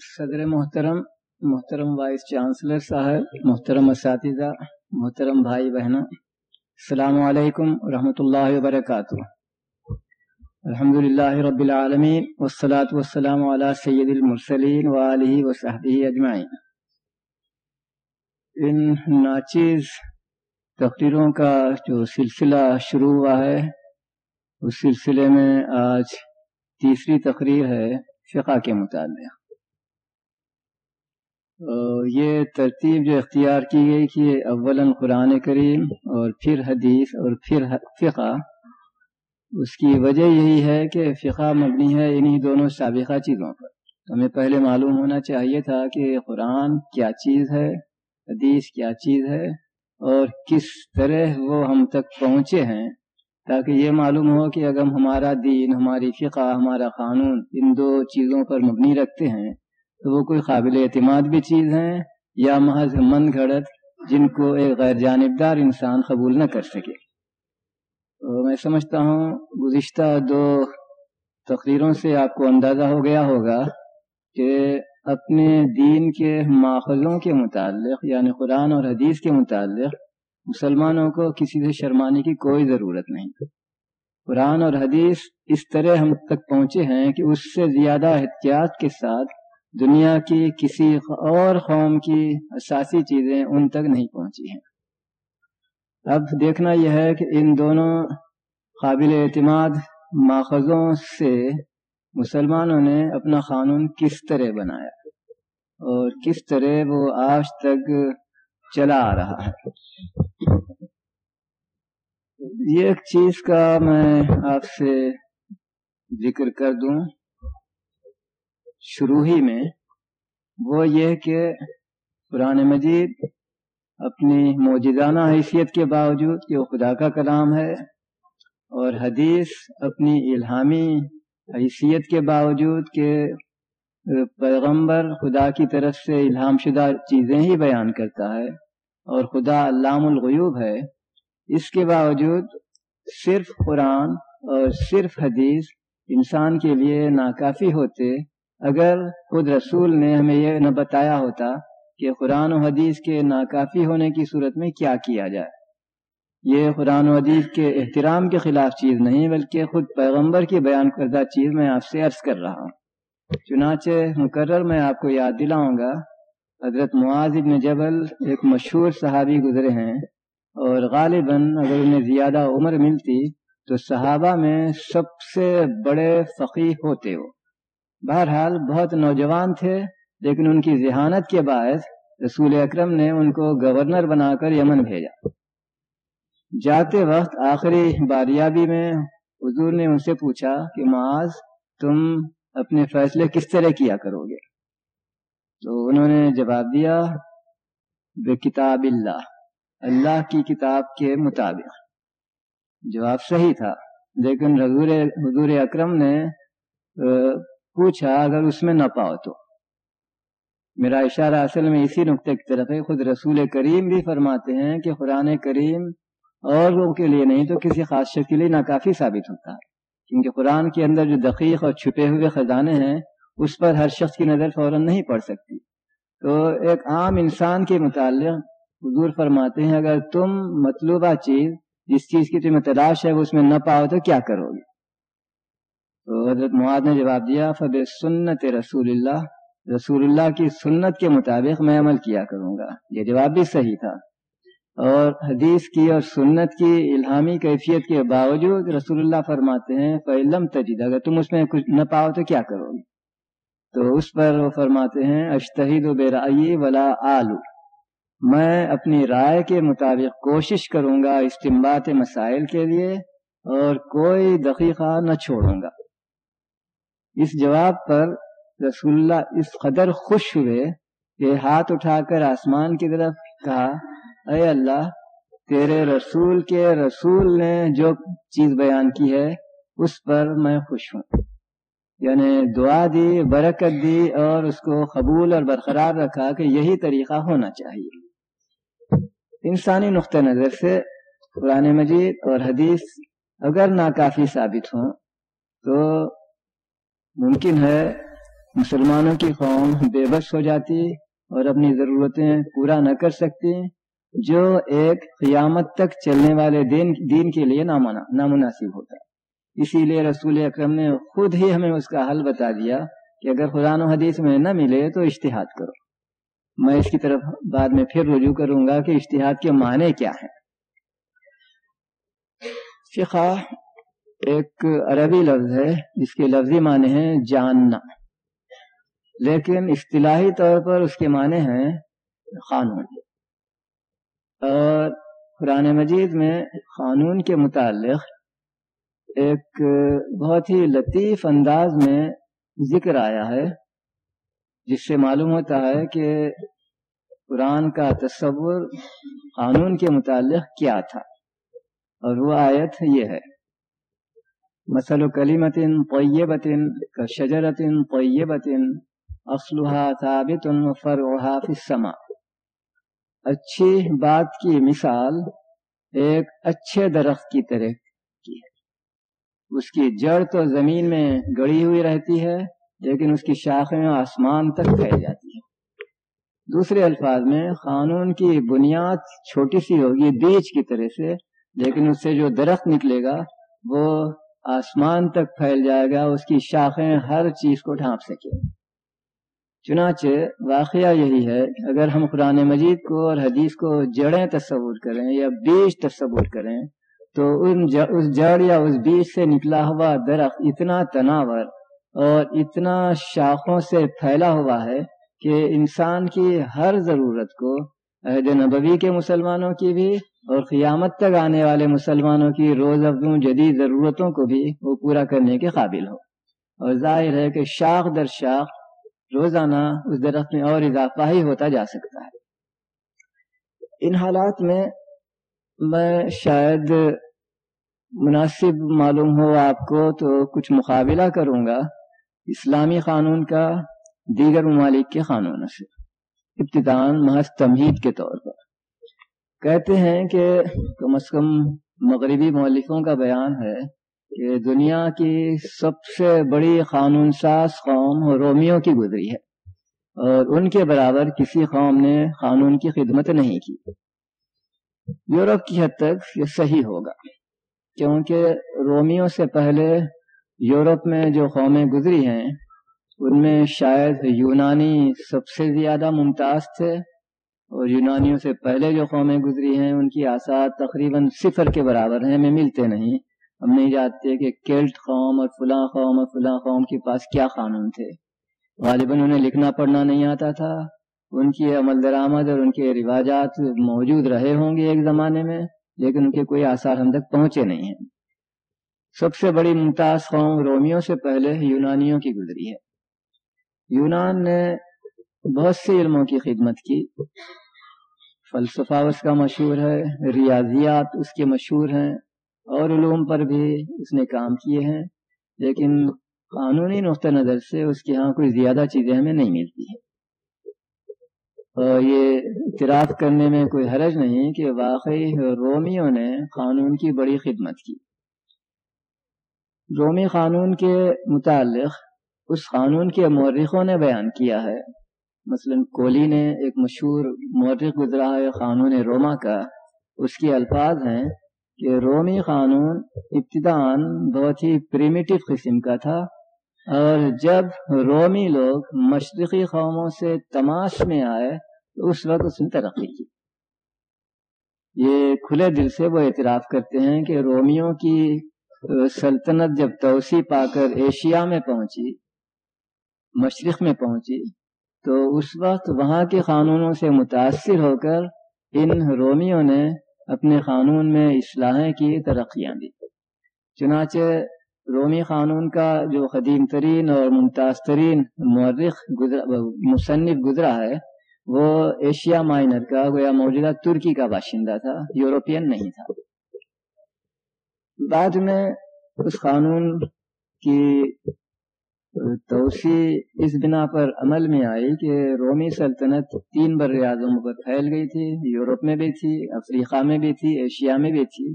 صدر محترم محترم وائس چانسلر صاحب، محترم اساتذہ، محترم بھائی بہن السلام علیکم ورحمۃ اللہ وبرکاتہ۔ الحمد للہ رب العالمین، والصلاة والسلام علی سید المرسلین وآلہ وصحبہ اجمعین۔ ان ناچیز تقریروں کا جو سلسلہ شروع ہوا ہے، اس سلسلے میں آج تیسری تقریر ہے فقہ کے متعلق۔ یہ ترتیب جو اختیار کی گئی کہ اولاً قرآن کریم اور پھر حدیث اور پھر فقہ، اس کی وجہ یہی ہے کہ فقہ مبنی ہے انہی دونوں سابقہ چیزوں پر۔ ہمیں پہلے معلوم ہونا چاہیے تھا کہ قرآن کیا چیز ہے، حدیث کیا چیز ہے اور کس طرح وہ ہم تک پہنچے ہیں، تاکہ یہ معلوم ہو کہ اگر ہمارا دین، ہماری فقہ، ہمارا قانون ان دو چیزوں پر مبنی رکھتے ہیں تو وہ کوئی قابل اعتماد بھی چیز ہیں یا محض من گھڑت جن کو ایک غیر جانبدار انسان قبول نہ کر سکے۔ تو میں سمجھتا ہوں گزشتہ دو تقریروں سے آپ کو اندازہ ہو گیا ہوگا کہ اپنے دین کے ماخذوں کے متعلق یعنی قرآن اور حدیث کے متعلق مسلمانوں کو کسی سے شرمانے کی کوئی ضرورت نہیں۔ قرآن اور حدیث اس طرح ہم تک پہنچے ہیں کہ اس سے زیادہ احتیاط کے ساتھ دنیا کی کسی اور قوم کی اساسی چیزیں ان تک نہیں پہنچی ہیں۔ اب دیکھنا یہ ہے کہ ان دونوں قابل اعتماد ماخذوں سے مسلمانوں نے اپنا قانون کس طرح بنایا اور کس طرح وہ آج تک چلا آ رہا ہے۔ یہ ایک چیز کا میں آپ سے ذکر کر دوں۔ شروع ہی میں، وہ یہ کہ قرآن مجید اپنی موجودانہ حیثیت کے باوجود کہ وہ خدا کا کلام ہے اور حدیث اپنی الہامی حیثیت کے باوجود کہ پیغمبر خدا کی طرف سے الہام شدہ چیزیں ہی بیان کرتا ہے اور خدا علام الغیوب ہے، اس کے باوجود صرف قرآن اور صرف حدیث انسان کے لیے ناکافی ہوتے اگر خود رسول نے ہمیں یہ نہ بتایا ہوتا کہ قرآن و حدیث کے ناکافی ہونے کی صورت میں کیا کیا جائے۔ یہ قرآن و حدیث کے احترام کے خلاف چیز نہیں بلکہ خود پیغمبر کی بیان کردہ چیز میں آپ سے عرض کر رہا ہوں۔ چنانچہ مقرر میں آپ کو یاد دلاؤں گا، حضرت معاذ ابن جبل ایک مشہور صحابی گزرے ہیں اور غالباً اگر انہیں زیادہ عمر ملتی تو صحابہ میں سب سے بڑے فقی ہوتے ہو بہرحال بہت نوجوان تھے، لیکن ان کی ذہانت کے باعث رسول اکرم نے ان کو گورنر بنا کر یمن بھیجا۔ جاتے وقت آخری باریابی میں حضور نے ان سے پوچھا کہ معاذ، تم اپنے فیصلے کس طرح کیا کرو گے؟ تو انہوں نے جواب دیا، بے کتاب اللہ اللہ کی کتاب کے مطابق۔ جواب صحیح تھا، لیکن حضور حضور اکرم نے پوچھا، اگر اس میں نہ پاؤ تو؟ میرا اشارہ اصل میں اسی نقطے کی طرف ہے، خود رسول کریم بھی فرماتے ہیں کہ قرآن کریم اور لوگوں کے لیے نہیں تو کسی خاص شخص کے لیے ناکافی ثابت ہوتا۔ ہے کیونکہ قرآن کے اندر جو دقیق اور چھپے ہوئے خزانے ہیں، اس پر ہر شخص کی نظر فوراً نہیں پڑ سکتی۔ تو ایک عام انسان کے متعلق حضور فرماتے ہیں، اگر تم مطلوبہ چیز، جس چیز کی تمہیں تلاش ہے، وہ اس میں نہ پاؤ تو کیا کرو گے؟ تو حضرت معاد نے جواب دیا فب سنت رسول اللہ رسول اللہ کی سنت کے مطابق میں عمل کیا کروں گا۔ یہ جواب بھی صحیح تھا۔ اور حدیث کی اور سنت کی الہامی کیفیت کے باوجود رسول اللہ فرماتے ہیں فعلم تجید اگر تم اس میں کچھ نہ پاؤ تو کیا کرو گے؟ تو اس پر وہ فرماتے ہیں اشتحید و بے رائی ولا آلو میں اپنی رائے کے مطابق کوشش کروں گا استمبات مسائل کے لیے اور کوئی دقیقہ نہ چھوڑوں گا۔ اس جواب پر رسول اللہ اس قدر خوش ہوئے کہ ہاتھ اٹھا کر آسمان کی طرف کہا، اے اللہ، تیرے رسول کے رسول نے جو چیز بیان کی ہے، اس پر میں خوش ہوں۔ یعنی دعا دی، برکت دی اور اس کو قبول اور برقرار رکھا کہ یہی طریقہ ہونا چاہیے۔ انسانی نقطۂ نظر سے قرآن مجید اور حدیث اگر ناکافی ثابت ہوں تو ممکن ہے مسلمانوں کی قوم بے بس ہو جاتی اور اپنی ضرورتیں پورا نہ کر سکتی، جو ایک قیامت تک چلنے والے دین دین کے لیے نامناسب ہوتا۔ اسی لیے رسول اکرم نے خود ہی ہمیں اس کا حل بتا دیا کہ اگر قرآن و حدیث میں نہ ملے تو اشتہاد کرو۔ میں اس کی طرف بعد میں پھر رجوع کروں گا کہ اشتہاد کے معنی کیا ہیں۔ فقہ ایک عربی لفظ ہے جس کے لفظی معنی ہیں جاننا۔ لیکن اصطلاحی طور پر اس کے معنی ہیں قانون۔ اور قرآن مجید میں قانون کے متعلق ایک بہت ہی لطیف انداز میں ذکر آیا ہے، جس سے معلوم ہوتا ہے کہ قرآن کا تصور قانون کے متعلق کیا تھا۔ اور وہ آیت یہ ہے۔ مثل کلیمت طیبت کا شجرت طیبت ثابت فرعها فی السماء۔ اچھی بات کی مثال ایک اچھے درخت کی طرح کی ہے۔ اس کی جڑ تو زمین میں گڑی ہوئی رہتی ہے، لیکن اس کی شاخیں آسمان تک پھیل جاتی ہے۔ دوسرے الفاظ میں، قانون کی بنیاد چھوٹی سی ہوگی بیج کی طرح سے، لیکن اس سے جو درخت نکلے گا، وہ آسمان تک پھیل جائے گا، اس کی شاخیں ہر چیز کو ڈھانپ سکے چنانچہ واقعہ یہی ہے کہ اگر ہم قرآن مجید کو اور حدیث کو جڑیں تصور کریں یا بیج تصور کریں، تو ان اس جڑ یا اس بیج سے نکلا ہوا درخت اتنا تناور اور اتنا شاخوں سے پھیلا ہوا ہے کہ انسان کی ہر ضرورت کو عہد نبوی کے مسلمانوں کی بھی اور قیامت تک آنے والے مسلمانوں کی روز افزوں جدید ضرورتوں کو بھی وہ پورا کرنے کے قابل ہو۔ اور ظاہر ہے کہ شاخ در شاخ روزانہ اس درخت میں اور اضافہ ہی ہوتا جا سکتا ہے۔ ان حالات میں میں شاید مناسب معلوم ہو آپ کو تو کچھ مقابلہ کروں گا۔ اسلامی قانون کا دیگر ممالک کے قانون سے۔ ابتدان محض تمہید کے طور پر۔ کہتے ہیں کہ کم از کم مغربی مولفوں کا بیان ہے کہ دنیا کی سب سے بڑی قانون ساز قوم رومیو کی گزری ہے اور ان کے برابر کسی قوم نے قانون کی خدمت نہیں کی۔ یورپ کی حد تک یہ صحیح ہوگا، کیونکہ رومیو سے پہلے یورپ میں جو قومیں گزری ہیں، ان میں شاید یونانی سب سے زیادہ ممتاز تھے اور یونانیوں سے پہلے جو قومیں گزری ہیں، ان کی آسات تقریباً صفر کے برابر ہیں، ہمیں ملتے نہیں۔ ہم نہیں جانتے کہ کیلٹ قوم اور فلاں قوم اور فلاں قوم کے پاس کیا قانون تھے۔ غالباً انہیں لکھنا پڑھنا نہیں آتا تھا۔ ان کی عمل درآمد اور ان کے رواجات موجود رہے ہوں گے ایک زمانے میں، لیکن ان کے کوئی آثار ہم تک پہنچے نہیں ہیں۔ سب سے بڑی ممتاز قوم رومیوں سے پہلے یونانیوں کی گزری ہے۔ یونان نے بہت سے علموں کی خدمت کی۔ فلسفہ اس کا مشہور ہے، ریاضیات اس کے مشہور ہیں، اور علوم پر بھی اس نے کام کیے ہیں، لیکن قانونی نقطہ نظر سے اس کے ہاں کوئی زیادہ چیزیں ہمیں نہیں ملتی ہیں۔ اور یہ اعتراف کرنے میں کوئی حرج نہیں کہ واقعی رومیوں نے قانون کی بڑی خدمت کی۔ رومی قانون کے متعلق اس قانون کے مورخوں نے بیان کیا ہے۔ مثلا کولی نے ایک مشہور مورخ گزرا ہے قانون روما کا۔ اس کے الفاظ ہیں کہ رومی قانون ابتدان بہت ہی پریمیٹو قسم کا تھا اور جب رومی لوگ مشرقی قوموں سے تماش میں آئے، تو اس وقت اس نے ترقی کی۔ یہ کھلے دل سے وہ اعتراف کرتے ہیں کہ رومیوں کی سلطنت جب توسیع پا کر ایشیا میں پہنچی، مشرق میں پہنچی تو اس وقت وہاں کے قانونوں سے متاثر ہو کر ان رومیوں نے اپنے قانون میں اصلاحیں کی، ترقیاں دی۔ چنانچہ رومی قانون کا جو قدیم ترین اور ممتاز ترین مورخ مصنف گزرا ہے، وہ ایشیا مائنر کا گویا موجودہ ترکی کا باشندہ تھا، یورپین نہیں تھا۔ بعد میں اس قانون کی توسیع اس بنا پر عمل میں آئی کہ رومی سلطنت تین بر اعظموں پر پھیل گئی تھی، یورپ میں بھی تھی، افریقہ میں بھی تھی، ایشیا میں بھی تھی۔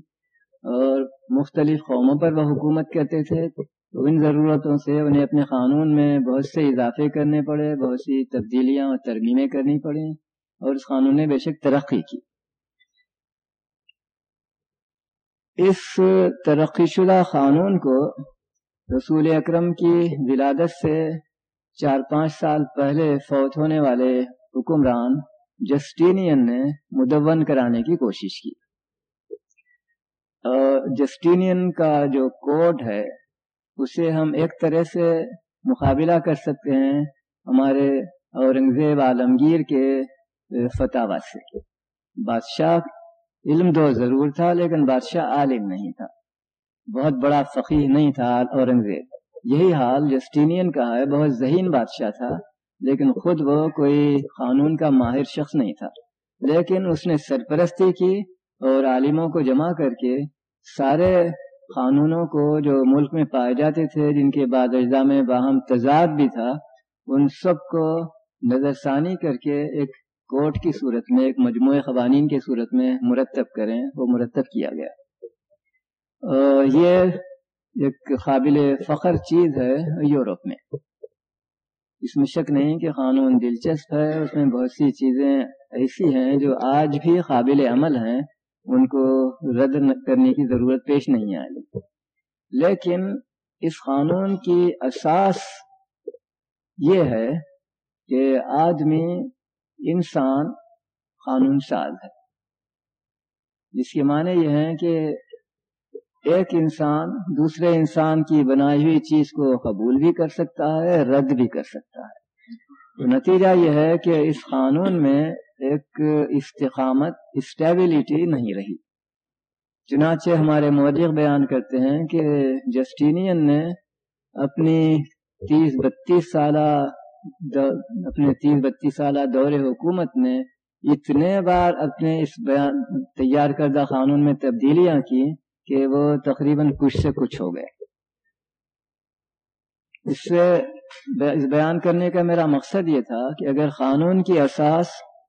اور مختلف قوموں پر وہ حکومت کرتے تھے۔ تو ان ضرورتوں سے انہیں اپنے قانون میں بہت سے اضافے کرنے پڑے، بہت سی تبدیلیاں اور ترمیمیں کرنی پڑیں اور اس قانون نے بے شک ترقی کی۔ اس ترقی شدہ قانون کو رسول اکرم کی ولادت سے چار پانچ سال پہلے فوت ہونے والے حکمران جسٹینین نے مدون کرانے کی کوشش کی۔ جسٹینین کا جو کوڈ ہے، اسے ہم ایک طرح سے مقابلہ کر سکتے ہیں ہمارے اورنگزیب عالمگیر کے فتح سے۔ بادشاہ علم دو ضرور تھا، لیکن بادشاہ عالم نہیں تھا۔ بہت بڑا فقیر نہیں تھا اورنگزیب۔ یہی حال جسٹینین کا ہے، بہت ذہین بادشاہ تھا، لیکن خود وہ کوئی قانون کا ماہر شخص نہیں تھا۔ لیکن اس نے سرپرستی کی اور عالموں کو جمع کر کے سارے قانونوں کو جو ملک میں پائے جاتے تھے، جن کے بعد اجزاء میں باہم تضاد بھی تھا، ان سب کو نظر ثانی کر کے ایک کوٹ کی صورت میں، ایک مجموعہ قوانین کی صورت میں مرتب کریں، وہ مرتب کیا گیا۔ یہ ایک قابل فخر چیز ہے یورپ میں۔ اس میں شک نہیں کہ قانون دلچسپ ہے، اس میں بہت سی چیزیں ایسی ہیں جو آج بھی قابل عمل ہیں، ان کو رد کرنے کی ضرورت پیش نہیں آئی لیکن اس قانون کی اساس یہ ہے کہ آدمی انسان قانون ساز ہے۔ جس کے معنی یہ ہیں کہ ایک انسان دوسرے انسان کی بنائی ہوئی چیز کو قبول بھی کر سکتا ہے، رد بھی کر سکتا ہے۔ تو نتیجہ یہ ہے کہ اس قانون میں ایک استقامت اسٹیبلٹی نہیں رہی۔ چنانچہ ہمارے مورخ بیان کرتے ہیں کہ جسٹینین نے اپنی تیس بتیس سالہ اپنے تیس بتیس سالہ دور حکومت میں اتنے بار اپنے اس بیان، تیار کردہ قانون میں تبدیلیاں کی کہ وہ تقریباً کچھ سے کچھ ہو گئے۔ اس سے اس بیان کرنے کا میرا مقصد یہ تھا کہ اگر قانون کی اساس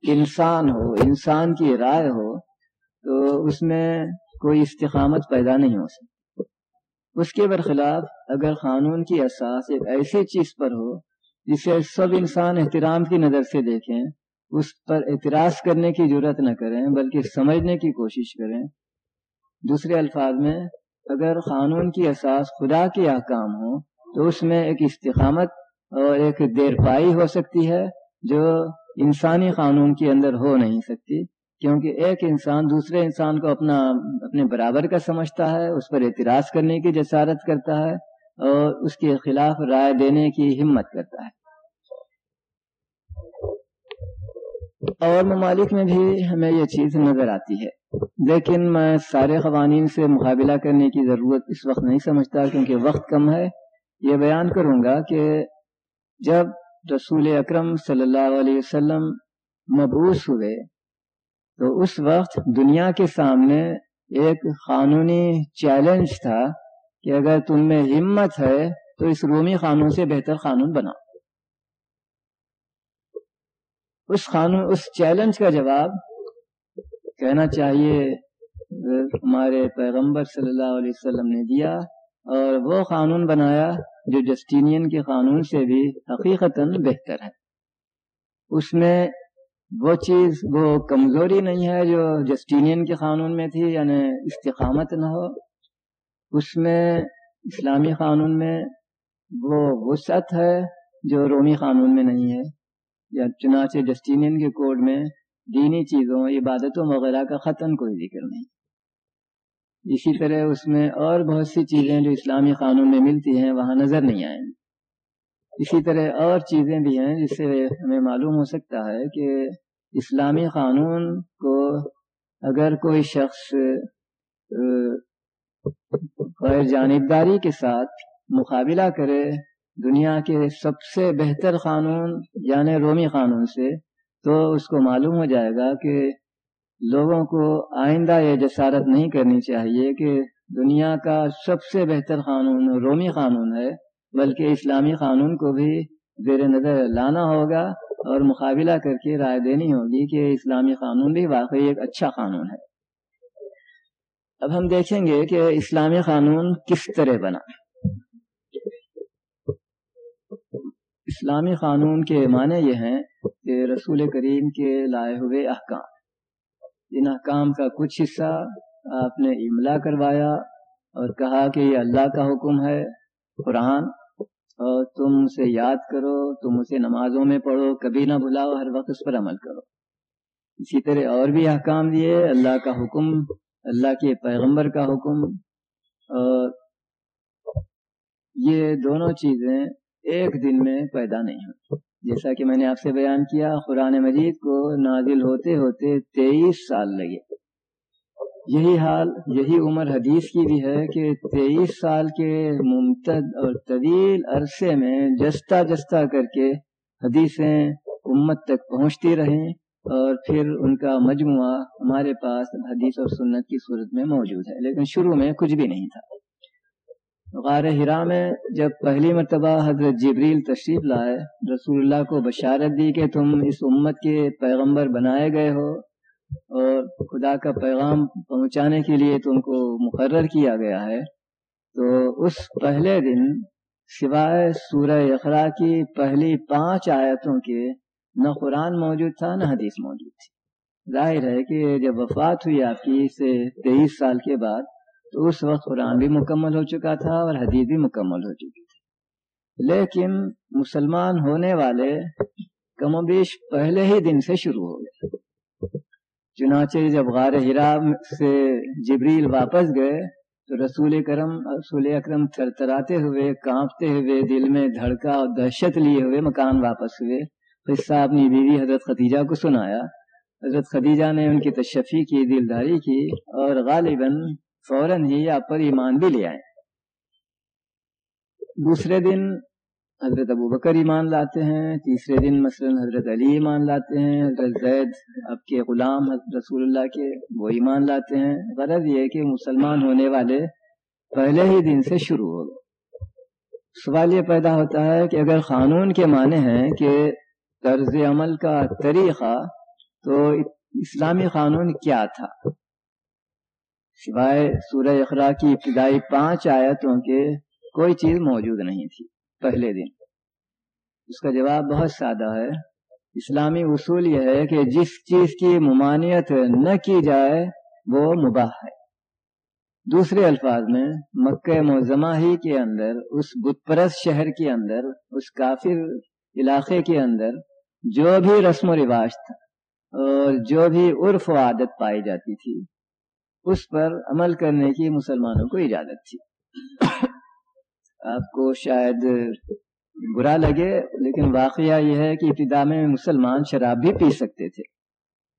انسان ہو، انسان کی رائے ہو، تو اس میں کوئی استقامت پیدا نہیں ہو سکتی۔ اس کے برخلاف اگر قانون کی اساس ایک ایسی چیز پر ہو جسے سب انسان احترام کی نظر سے دیکھیں، اس پر اعتراض کرنے کی ضرورت نہ کریں، بلکہ سمجھنے کی کوشش کریں دوسرے الفاظ میں، اگر قانون کی اساس خدا کے احکام ہو، تو اس میں ایک استقامت اور ایک دیر پائی ہو سکتی ہے جو انسانی قانون کے اندر ہو نہیں سکتی، کیونکہ ایک انسان دوسرے انسان کو اپنا، اپنے برابر کا سمجھتا ہے، اس پر اعتراض کرنے کی جسارت کرتا ہے اور اس کے خلاف رائے دینے کی ہمت کرتا ہے۔ اور ممالک میں بھی ہمیں یہ چیز نظر آتی ہے۔ لیکن میں سارے قوانین سے مقابلہ کرنے کی ضرورت اس وقت نہیں سمجھتا کیونکہ وقت کم ہے۔ یہ بیان کروں گا کہ جب رسول اکرم صلی اللہ علیہ وسلم مبوس ہوئے، تو اس وقت دنیا کے سامنے ایک قانونی چیلنج تھا کہ اگر تم میں ہمت ہے تو اس رومی قانون سے بہتر قانون بناؤ۔ اس قانون اس چیلنج کا جواب کہنا چاہیے، ہمارے پیغمبر صلی اللہ علیہ وسلم نے دیا اور وہ قانون بنایا جو جسٹینین کے قانون سے بھی حقیقت بہتر ہے۔ اس میں وہ چیز، وہ کمزوری نہیں ہے جو جسٹینین کے قانون میں تھی یعنی استقامت نہ ہو۔ اس میں اسلامی قانون میں وہ وسعت ہے جو رومی قانون میں نہیں ہے۔ یا چنانچہ جسٹینین کے کوڈ میں دینی چیزوں، عبادتوں وغیرہ کا ختم کوئی ذکر نہیں۔ اسی طرح اس میں اور بہت سی چیزیں جو اسلامی قانون میں ملتی ہیں، وہاں نظر نہیں آئیں۔ اسی طرح اور چیزیں بھی ہیں جس سے ہمیں معلوم ہو سکتا ہے کہ اسلامی قانون کو اگر کوئی شخص غیر جانبداری کے ساتھ مقابلہ کرے دنیا کے سب سے بہتر قانون یعنی رومی قانون سے، تو اس کو معلوم ہو جائے گا کہ لوگوں کو آئندہ یہ جسارت نہیں کرنی چاہیے کہ دنیا کا سب سے بہتر قانون رومی قانون ہے، بلکہ اسلامی قانون کو بھی زیر نظر لانا ہوگا اور مقابلہ کر کے رائے دینی ہوگی کہ اسلامی قانون بھی واقعی ایک اچھا قانون ہے۔ اب ہم دیکھیں گے کہ اسلامی قانون کس طرح بنا۔ اسلامی قانون کے معنی یہ ہیں کہ رسول کریم کے لائے ہوئے احکام۔ ان احکام کا کچھ حصہ آپ نے املا کروایا اور کہا کہ یہ اللہ کا حکم ہے قرآن۔ اور تم اسے یاد کرو، تم اسے نمازوں میں پڑھو، کبھی نہ بھلاؤ، ہر وقت اس پر عمل کرو۔ اسی طرح اور بھی احکام دیے، اللہ کا حکم، اللہ کے پیغمبر کا حکم۔ اور یہ دونوں چیزیں ایک دن میں پیدا نہیں ہوتی جیسا کہ میں نے آپ سے بیان کیا، قرآن مجید کو نازل ہوتے ہوتے تیئیس سال لگے۔ یہی حال، یہی عمر حدیث کی بھی ہے کہ تیئیس سال کے ممتد اور طویل عرصے میں جستا جستا کر کے حدیثیں امت تک پہنچتی رہیں اور پھر ان کا مجموعہ ہمارے پاس حدیث اور سنت کی صورت میں موجود ہے۔ لیکن شروع میں کچھ بھی نہیں تھا۔ غار ہرا میں جب پہلی مرتبہ حضرت جبریل تشریف لائے، رسول اللہ کو بشارت دی کہ تم اس امت کے پیغمبر بنائے گئے ہو اور خدا کا پیغام پہنچانے کے لیے تم کو مقرر کیا گیا ہے۔ تو اس پہلے دن سوائے سورہ اخرا کی پہلی پانچ آیتوں کے نہ قرآن موجود تھا نہ حدیث موجود تھی۔ ظاہر ہے کہ جب وفات ہوئی آپ کی سے تیئیس سال کے بعد تو اس وقت قرآن بھی مکمل ہو چکا تھا اور حدیث بھی مکمل ہو چکی تھی۔ لیکن مسلمان ہونے والے کم و بیش پہلے ہی دن سے شروع ہو گئے۔ چنانچہ جب غار ہرا سے جبریل واپس گئے تو رسول کرم رسول اکرم ترتراتے ہوئے، کانپتے ہوئے، دل میں دھڑکا اور دہشت لیے ہوئے مکان واپس ہوئے۔ قصہ اپنی بیوی حضرت خدیجہ کو سنایا۔ حضرت خدیجہ نے ان کی تشفی کی، دلداری کی اور غالباً فوراً ہی آپ پر ایمان بھی لے آئے دوسرے دن حضرت ابو بکر ایمان لاتے ہیں، تیسرے دن مثلا حضرت علی ایمان لاتے ہیں، حضرت زید اب کے غلام حضرت رسول اللہ کے وہ ایمان لاتے ہیں۔ غرض یہ کہ مسلمان ہونے والے پہلے ہی دن سے شروع ہو گئے۔ سوال یہ پیدا ہوتا ہے کہ اگر قانون کے معنی ہیں کہ طرز عمل کا طریقہ تو اسلامی قانون کیا تھا؟ سوائے سورہ اخرا کی ابتدائی پانچ آیتوں کے کوئی چیز موجود نہیں تھی پہلے دن۔ اس کا جواب بہت سادہ ہے۔ اسلامی اصول یہ ہے کہ جس چیز کی ممانعت نہ کی جائے، وہ مباح ہے۔ دوسرے الفاظ میں، مکہ معظمہ ہی کے اندر، اس بت پرست شہر کے اندر، اس کافر علاقے کے اندر جو بھی رسم و رواج تھا اور جو بھی عرف و عادت پائی جاتی تھی اس پر عمل کرنے کی مسلمانوں کو اجازت تھی۔ آپ کو شاید برا لگے، لیکن واقعہ یہ ہے کہ ابتدا میں مسلمان شراب بھی پی سکتے تھے،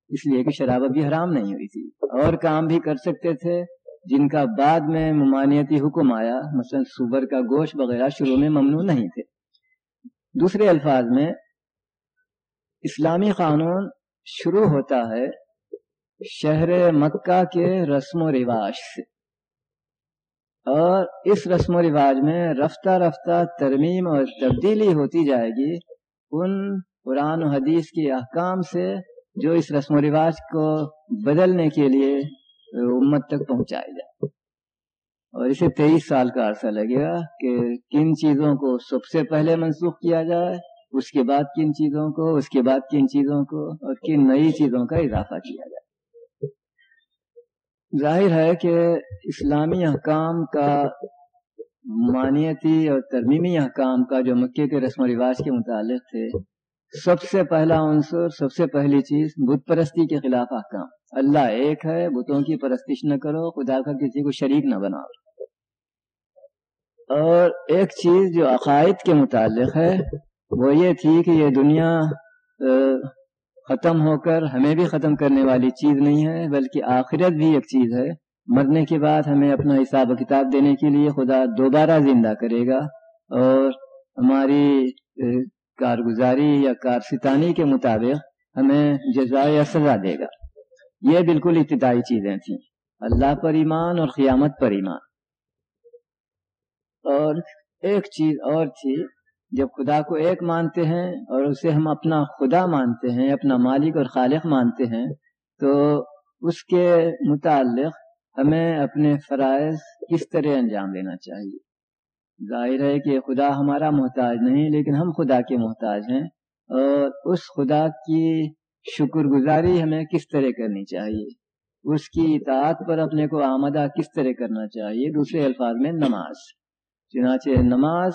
اس لیے کہ شراب ابھی حرام نہیں ہوئی تھی۔ اور کام بھی کر سکتے تھے، جن کا بعد میں ممانعتی حکم آیا، مثلا سور کا گوشت وغیرہ شروع میں ممنوع نہیں تھے۔ دوسرے الفاظ میں، اسلامی قانون شروع ہوتا ہے شہر مکہ کے رسم و رواج سے۔ اور اس رسم و رواج میں رفتہ رفتہ ترمیم اور تبدیلی ہوتی جائے گی ان قرآن و حدیث کے احکام سے جو اس رسم و رواج کو بدلنے کے لیے امت تک پہنچائے جائے۔ اور اسے تیئیس سال کا عرصہ لگے گا کہ کن چیزوں کو سب سے پہلے منسوخ کیا جائے، اس کے بعد کن چیزوں کو، اس کے بعد کن چیزوں کو، اور کن نئی چیزوں کا اضافہ کیا جائے۔ ظاہر ہے کہ اسلامی احکام کا مانیتی اور ترمیمی احکام کا جو مکے کے رسم و رواج کے متعلق تھے، سب سے پہلا عنصر، سب سے پہلی چیز بت پرستی کے خلاف احکام۔ اللہ ایک ہے، بتوں کی پرستش نہ کرو، خدا کا کسی کو شریک نہ بناؤ۔ اور ایک چیز جو عقائد کے متعلق ہے، وہ یہ تھی کہ یہ دنیا ختم ہو کر ہمیں بھی ختم کرنے والی چیز نہیں ہے، بلکہ آخرت بھی ایک چیز ہے۔ مرنے کے بعد ہمیں اپنا حساب و کتاب دینے کے لیے خدا دوبارہ زندہ کرے گا۔ اور ہماری کارگزاری یا کارستانی کے مطابق ہمیں جزائے سزا دے گا۔ یہ بالکل ابتدائی چیزیں تھیں۔ اللہ پر ایمان اور قیامت پر ایمان۔ اور ایک چیز اور تھی۔ جب خدا کو ایک مانتے ہیں اور اسے ہم اپنا خدا مانتے ہیں، اپنا مالک اور خالق مانتے ہیں، تو اس کے متعلق ہمیں اپنے فرائض کس طرح انجام دینا چاہیے؟ ظاہر ہے کہ خدا ہمارا محتاج نہیں، لیکن ہم خدا کے محتاج ہیں اور اس خدا کی شکر گزاری ہمیں کس طرح کرنی چاہیے؟ اس کی اطاعت پر اپنے کو آمدہ کس طرح کرنا چاہیے؟ دوسرے الفاظ میں نماز۔ چنانچہ نماز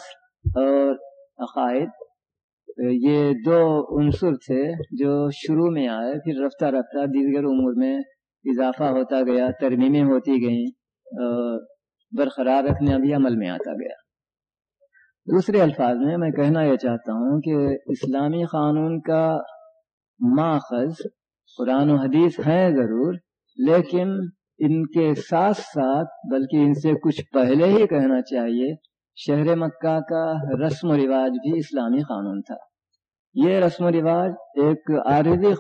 اور عقائد۔ یہ دو عنصر تھے جو شروع میں آئے، پھر رفتہ رفتہ دیگر امور میں اضافہ ہوتا گیا، ترمیمیں ہوتی گئیں برقرار رکھنے ابھی عمل میں آتا گیا۔ دوسرے الفاظ میں میں کہنا یہ چاہتا ہوں کہ اسلامی قانون کا ماخذ قرآن و حدیث ہیں ضرور، لیکن ان کے ساتھ ساتھ، بلکہ ان سے کچھ پہلے ہی کہنا چاہیے شہر مکہ کا رسم و رواج بھی اسلامی قانون تھا۔ یہ رسم و رواج ایک عارضی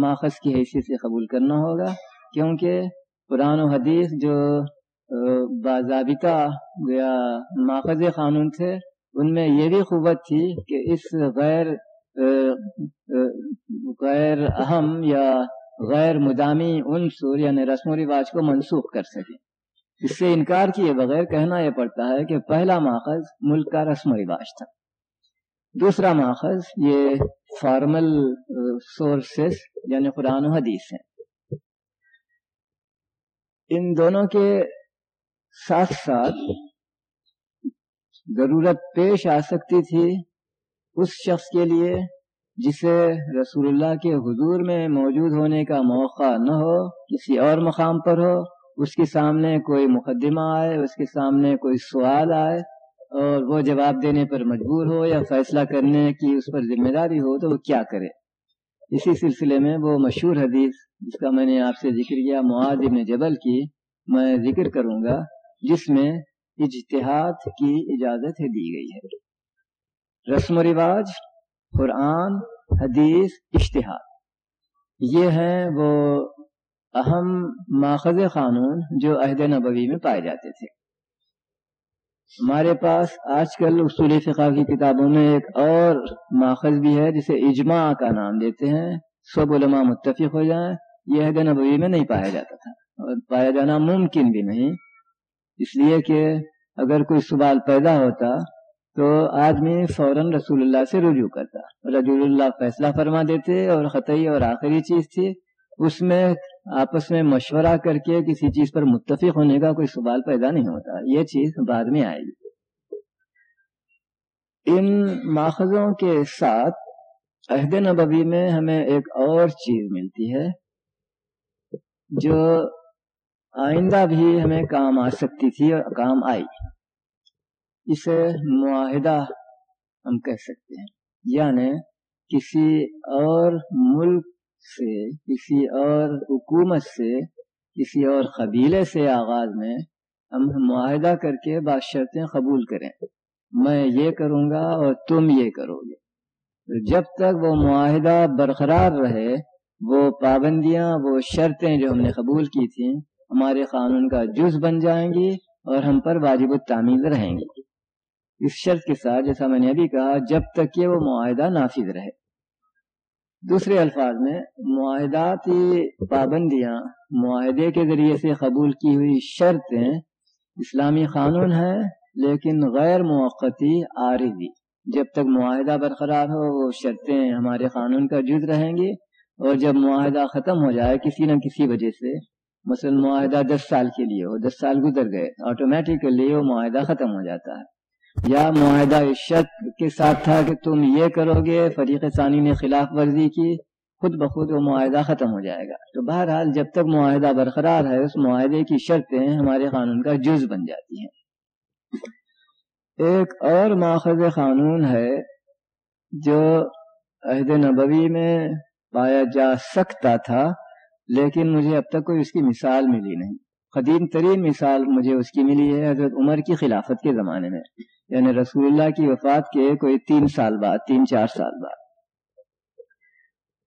ماخذ کی حیثیت سے قبول کرنا ہوگا، کیونکہ قرآن و حدیث جو باضابطہ یا ماخذ قانون تھے، ان میں یہ بھی قوت تھی کہ اس غیر غیر اہم یا غیر مدامی عنصر یعنی رسم و رواج کو منسوخ کر سکے اس سے انکار کیے بغیر کہنا یہ پڑتا ہے کہ پہلا ماخذ ملک کا رسم و رواج تھا۔ دوسرا ماخذ یہ فارمل سورسز یعنی قرآن و حدیث ہیں۔ ان دونوں کے ساتھ ساتھ ضرورت پیش آ سکتی تھی اس شخص کے لیے جسے رسول اللہ کے حضور میں موجود ہونے کا موقع نہ ہو، کسی اور مقام پر ہو اس کے سامنے کوئی مقدمہ آئے، اس کے سامنے کوئی سوال آئے اور وہ جواب دینے پر مجبور ہو یا فیصلہ کرنے کی اس پر ذمہ داری ہو تو وہ کیا کرے؟ اسی سلسلے میں وہ مشہور حدیث جس کا میں نے آپ سے ذکر کیا، معاذ ابن جبل کی، میں ذکر کروں گا، جس میں اجتہاد کی اجازت دی گئی ہے۔ رسم و رواج، قرآن، حدیث اشتہاد یہ ہیں وہ اہم ماخذ قانون جو عہد نبوی میں پائے جاتے تھے۔ ہمارے پاس آج کل اصول فقہ کی کتابوں میں ایک اور ماخذ بھی ہے جسے اجماع کا نام دیتے ہیں۔ سب علماء متفق ہو جائیں، یہ عہد نبوی میں نہیں پایا جاتا تھا۔ اور پایا جانا ممکن بھی نہیں۔ اس لیے کہ اگر کوئی سوال پیدا ہوتا تو آدمی فوراً رسول اللہ سے رجوع کرتا۔ رسول اللہ فیصلہ فرما دیتے اور خطی اور آخری چیز تھی، اس میں آپس میں مشورہ کر کے کسی چیز پر متفق ہونے کا کوئی سوال پیدا نہیں ہوتا۔ یہ چیز بعد میں آئے گی۔ ان ماخذوں کے ساتھ عہد نبوی میں ہمیں ایک اور چیز ملتی ہے، جو آئندہ بھی ہمیں کام آ سکتی تھی اور کام آئی۔ اسے معاہدہ ہم کہہ سکتے ہیں یعنی کسی اور ملک سے، کسی اور حکومت سے، کسی اور قبیلے سے آغاز میں ہم معاہدہ کر کے بعض شرطیں قبول کریں۔ میں یہ کروں گا اور تم یہ کرو گے۔ جب تک وہ معاہدہ برقرار رہے، وہ پابندیاں، وہ شرطیں جو ہم نے قبول کی تھیں، ہمارے قانون کا جز بن جائیں گی اور ہم پر واجب التعمیل رہیں گی اس شرط کے ساتھ، جیسا میں نے ابھی کہا، جب تک کہ وہ معاہدہ نافذ رہے۔ دوسرے الفاظ میں معاہداتی پابندیاں، معاہدے کے ذریعے سے قبول کی ہوئی شرطیں اسلامی قانون ہیں لیکن غیر موقعی عارضی۔ جب تک معاہدہ برقرار ہو، وہ شرطیں ہمارے قانون کا جز رہیں گی۔ اور جب معاہدہ ختم ہو جائے کسی نہ کسی وجہ سے، مثلا معاہدہ دس سال کے لیے ہو، دس سال گزر گئے آٹومیٹیکلی وہ معاہدہ ختم ہو جاتا ہے۔ یا معاہدہ اس شرط کے ساتھ تھا کہ تم یہ کرو گے، فریق ثانی نے خلاف ورزی کی، خود بخود وہ معاہدہ ختم ہو جائے گا۔ تو بہرحال جب تک معاہدہ برقرار ہے، اس معاہدے کی شرطیں ہمارے قانون کا جز بن جاتی ہیں۔ ایک اور ماخذ قانون ہے جو عہد نبوی میں پایا جا سکتا تھا، لیکن مجھے اب تک کوئی اس کی مثال ملی نہیں۔ قدیم ترین مثال مجھے اس کی ملی ہے، حضرت عمر کی خلافت کے زمانے میں۔ یعنی رسول اللہ کی وفات کے کوئی تین سال بعد، تین چار سال بعد۔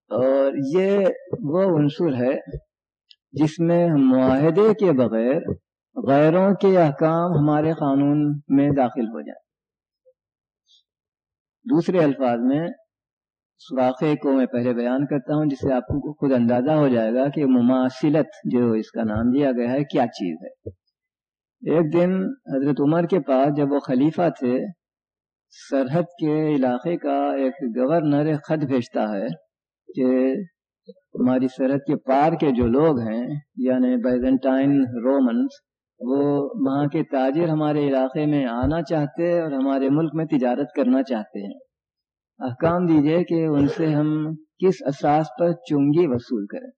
اور یہ وہ عنصر ہے جس میں معاہدے کے بغیر غیروں کے احکام ہمارے قانون میں داخل ہو جائیں۔ دوسرے الفاظ میں اس واقعے کو میں پہلے بیان کرتا ہوں، جس سے آپ کو خود اندازہ ہو جائے گا کہ مماثلت جو اس کا نام دیا گیا ہے، کیا چیز ہے۔ ایک دن حضرت عمر کے پاس جب وہ خلیفہ تھے، سرحد کے علاقے کا ایک گورنر خط بھیجتا ہے کہ ہماری سرحد کے پار کے جو لوگ ہیں یعنی بیزنٹائن رومنس وہ وہاں کے تاجر ہمارے علاقے میں آنا چاہتے اور ہمارے ملک میں تجارت کرنا چاہتے ہیں۔ احکام دیجیے کہ ان سے ہم کس اساس پر چنگی وصول کریں۔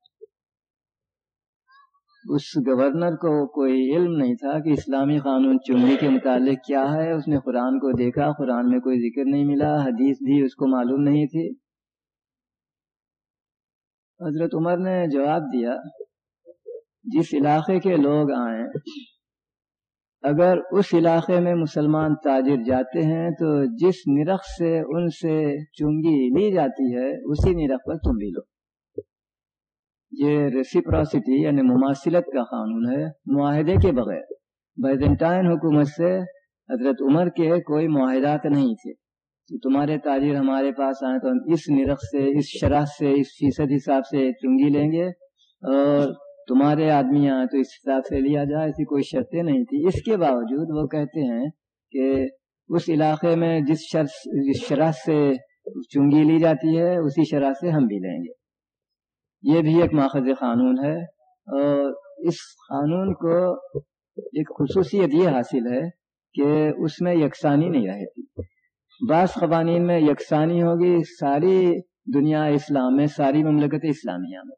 اس گورنر کو کوئی علم نہیں تھا کہ اسلامی قانون چنگی کے متعلق کیا ہے۔ اس نے قرآن کو دیکھا، قرآن میں کوئی ذکر نہیں ملا، حدیث بھی اس کو معلوم نہیں تھی۔ حضرت عمر نے جواب دیا، جس علاقے کے لوگ آئیں، اگر اس علاقے میں مسلمان تاجر جاتے ہیں تو جس نرخ سے ان سے چنگی لی جاتی ہے، اسی نرخ پر تم بھی لو۔ یہ ریسیپراسٹی یعنی مماثلت کا قانون ہے، معاہدے کے بغیر۔ بیزنٹائن حکومت سے حضرت عمر کے کوئی معاہدات نہیں تھے۔ تمہارے تاجر ہمارے پاس آئے تو ہم اس نرخ سے، اس شرح سے، اس فیصد حساب سے چنگی لیں گے۔ اور تمہارے آدمی آئے تو اس حساب سے لیا جائے، ایسی کوئی شرطیں نہیں تھی اس کے باوجود وہ کہتے ہیں کہ اس علاقے میں جس جس شرح سے چنگی لی جاتی ہے، اسی شرح سے ہم بھی لیں گے۔ یہ بھی ایک ماخذ قانون ہے اور اس قانون کو ایک خصوصیت یہ حاصل ہے کہ اس میں یکسانی نہیں رہتی بعض قوانین میں یکسانی ہوگی ساری دنیا اسلام میں، ساری مملکت اسلامیہ میں۔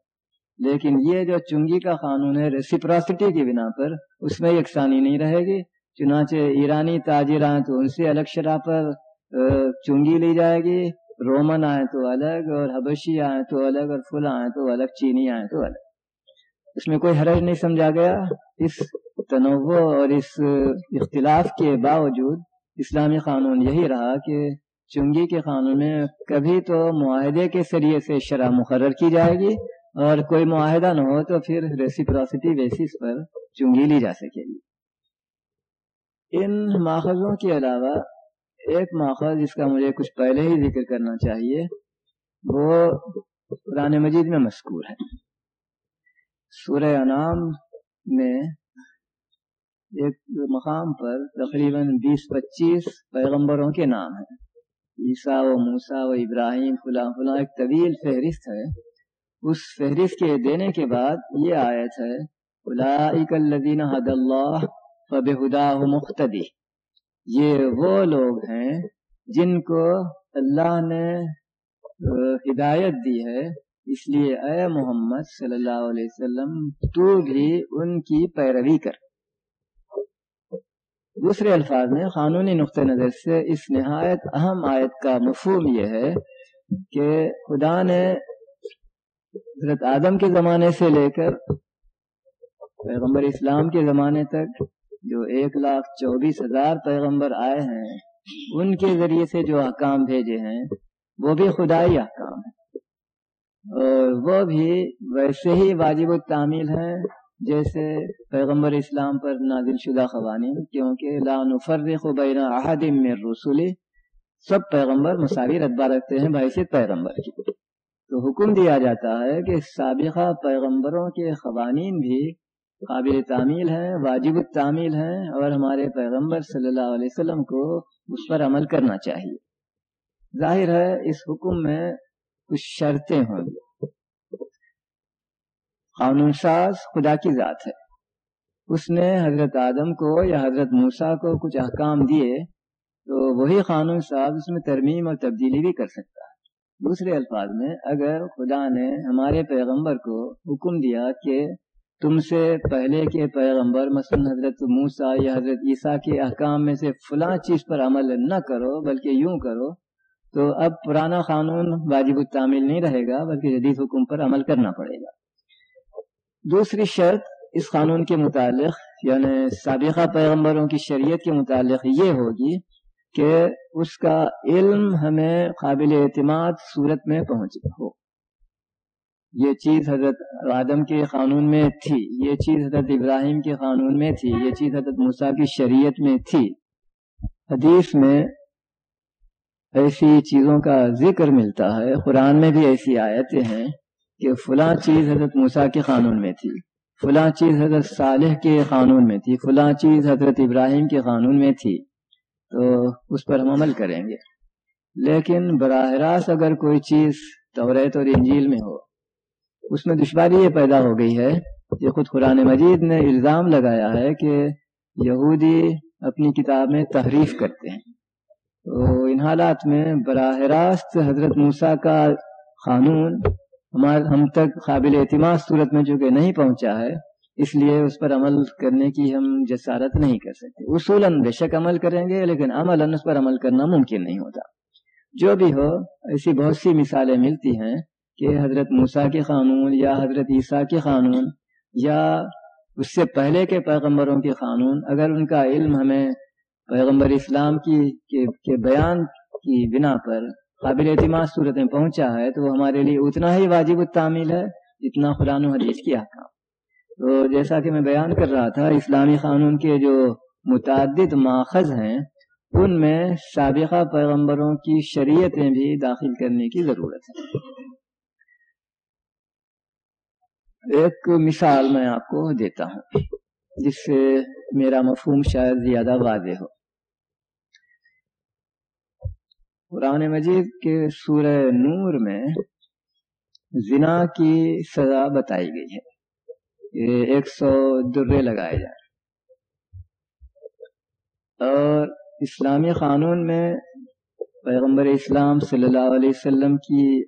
لیکن یہ جو چنگی کا قانون ہے ریسیپراسٹی کی بنا پر، اس میں یکسانی نہیں رہے گی۔ چنانچہ ایرانی تاجر تو ان سے الگ شرح پر چنگی لی جائے گی۔ رومن آئے تو الگ اور حبشی آئے تو الگ اور فل آئے تو الگ، چینی آئے تو الگ۔ اس میں کوئی حرج نہیں سمجھا گیا۔ اس تنوع اور اس اختلاف کے باوجود اسلامی قانون یہی رہا کہ چنگی کے قانون میں کبھی تو معاہدے کے ذریعے سے شرح مقرر کی جائے گی اور کوئی معاہدہ نہ ہو تو پھر ریسیپراسٹی بیسس پر چنگی لی جا سکے گی۔ ان ماخذوں کے علاوہ ایک ماخذ جس کا مجھے کچھ پہلے ہی ذکر کرنا چاہیے، وہ قرآن مجید میں مذکور ہے۔ سورہ انعام میں ایک مقام پر تقریباً بیس، پچیس پیغمبروں کے نام ہیں۔ عیسیٰ و موسا و ابراہیم، فلاں فلاں، ایک طویل فہرست ہے۔ اس فہرست کے دینے کے بعد یہ آیت ہے الذین حد اللہ فبہدا مختدی یہ وہ لوگ ہیں جن کو اللہ نے ہدایت دی ہے۔ اس لیے اے محمد صلی اللہ علیہ وسلم، تو بھی ان کی پیروی کر۔ دوسرے الفاظ میں، قانونی نقطۂ نظر سے اس نہایت اہم آیت کا مفہوم یہ ہے کہ خدا نے حضرت آدم کے زمانے سے لے کر پیغمبر اسلام کے زمانے تک جو ایک لاکھ چوبیس ہزار پیغمبر آئے ہیں، ان کے ذریعے سے جو احکام بھیجے ہیں، وہ بھی خدائی احکام ہیں۔ اور وہ بھی ویسے ہی واجب التعمیل ہیں، جیسے پیغمبر اسلام پر نازل شدہ قوانین، کیونکہ لا نفرق بین احد من رسولی سب پیغمبر مساوی رتبہ رکھتے ہیں بحیثیت پیغمبر کی۔ تو حکم دیا جاتا ہے کہ سابقہ پیغمبروں کے قوانین بھی قابل تعمیل ہیں، واجب التعمیل ہیں اور ہمارے پیغمبر صلی اللہ علیہ وسلم کو اس پر عمل کرنا چاہیے۔ ظاہر ہے، اس حکم میں کچھ شرطیں ہوں۔ گی قانون ساز خدا کی ذات ہے۔ اس نے حضرت آدم کو یا حضرت موسا کو کچھ احکام دیے تو وہی قانون ساز اس میں ترمیم اور تبدیلی بھی کر سکتا ہے۔ دوسرے الفاظ میں، اگر خدا نے ہمارے پیغمبر کو حکم دیا کہ تم سے پہلے کے پیغمبر مثلا حضرت موسا یا حضرت عیسیٰ کے احکام میں سے فلاں چیز پر عمل نہ کرو، بلکہ یوں کرو، تو اب پرانا قانون واجب التعمیل نہیں رہے گا، بلکہ جدید حکم پر عمل کرنا پڑے گا۔ دوسری شرط اس قانون کے متعلق یعنی سابقہ پیغمبروں کی شریعت کے متعلق یہ ہوگی کہ اس کا علم ہمیں قابل اعتماد صورت میں پہنچ ہو۔ یہ چیز حضرت آدم کے قانون میں تھی، یہ چیز حضرت ابراہیم کے قانون میں تھی، یہ چیز حضرت موسیٰ کی شریعت میں تھی۔ حدیث میں ایسی چیزوں کا ذکر ملتا ہے، قرآن میں بھی ایسی آیتیں ہیں کہ فلاں چیز حضرت موسیٰ کے قانون میں تھی، فلاں چیز حضرت صالح کے قانون میں تھی، فلاں چیز حضرت ابراہیم کے قانون میں تھی۔ تو اس پر ہم عمل کریں گے۔ لیکن براہ راست اگر کوئی چیز توریت اور انجیل میں ہو اس میں دشواری یہ پیدا ہو گئی ہے کہ خود قرآن مجید نے الزام لگایا ہے کہ یہودی اپنی کتاب میں تحریف کرتے ہیں۔ تو ان حالات میں براہ راست حضرت موسیٰ کا قانون ہمارے ہم تک قابل اعتماد صورت میں جو کہ نہیں پہنچا ہے، اس لیے اس پر عمل کرنے کی ہم جسارت نہیں کر سکتے۔ اصولاً بے شک عمل کریں گے، لیکن عمل اس پر عمل کرنا ممکن نہیں ہوتا۔ جو بھی ہو، ایسی بہت سی مثالیں ملتی ہیں۔ کہ حضرت موسیٰ کے قانون یا حضرت عیسیٰ کے قانون یا اس سے پہلے کے پیغمبروں کے قانون، اگر ان کا علم ہمیں پیغمبر اسلام کی، کے بیان کی بنا پر قابل اعتماد صورت میں پہنچا ہے، تو وہ ہمارے لیے اتنا ہی واجب التعمیل ہے جتنا قرآن و حدیث کی احکام تو جیسا کہ میں بیان کر رہا تھا، اسلامی قانون کے جو متعدد ماخذ ہیں، ان میں سابقہ پیغمبروں کی شریعتیں بھی داخل کرنے کی ضرورت ہے۔ ایک مثال میں آپ کو دیتا ہوں، جس سے میرا مفہوم شاید زیادہ واضح ہو۔ قرآن مجید کے سورہ نور میں زنا کی سزا بتائی گئی ہے۔ ایک سو درے لگائے جائیں۔ اور اسلامی قانون میں پیغمبر اسلام صلی اللہ علیہ وسلم کی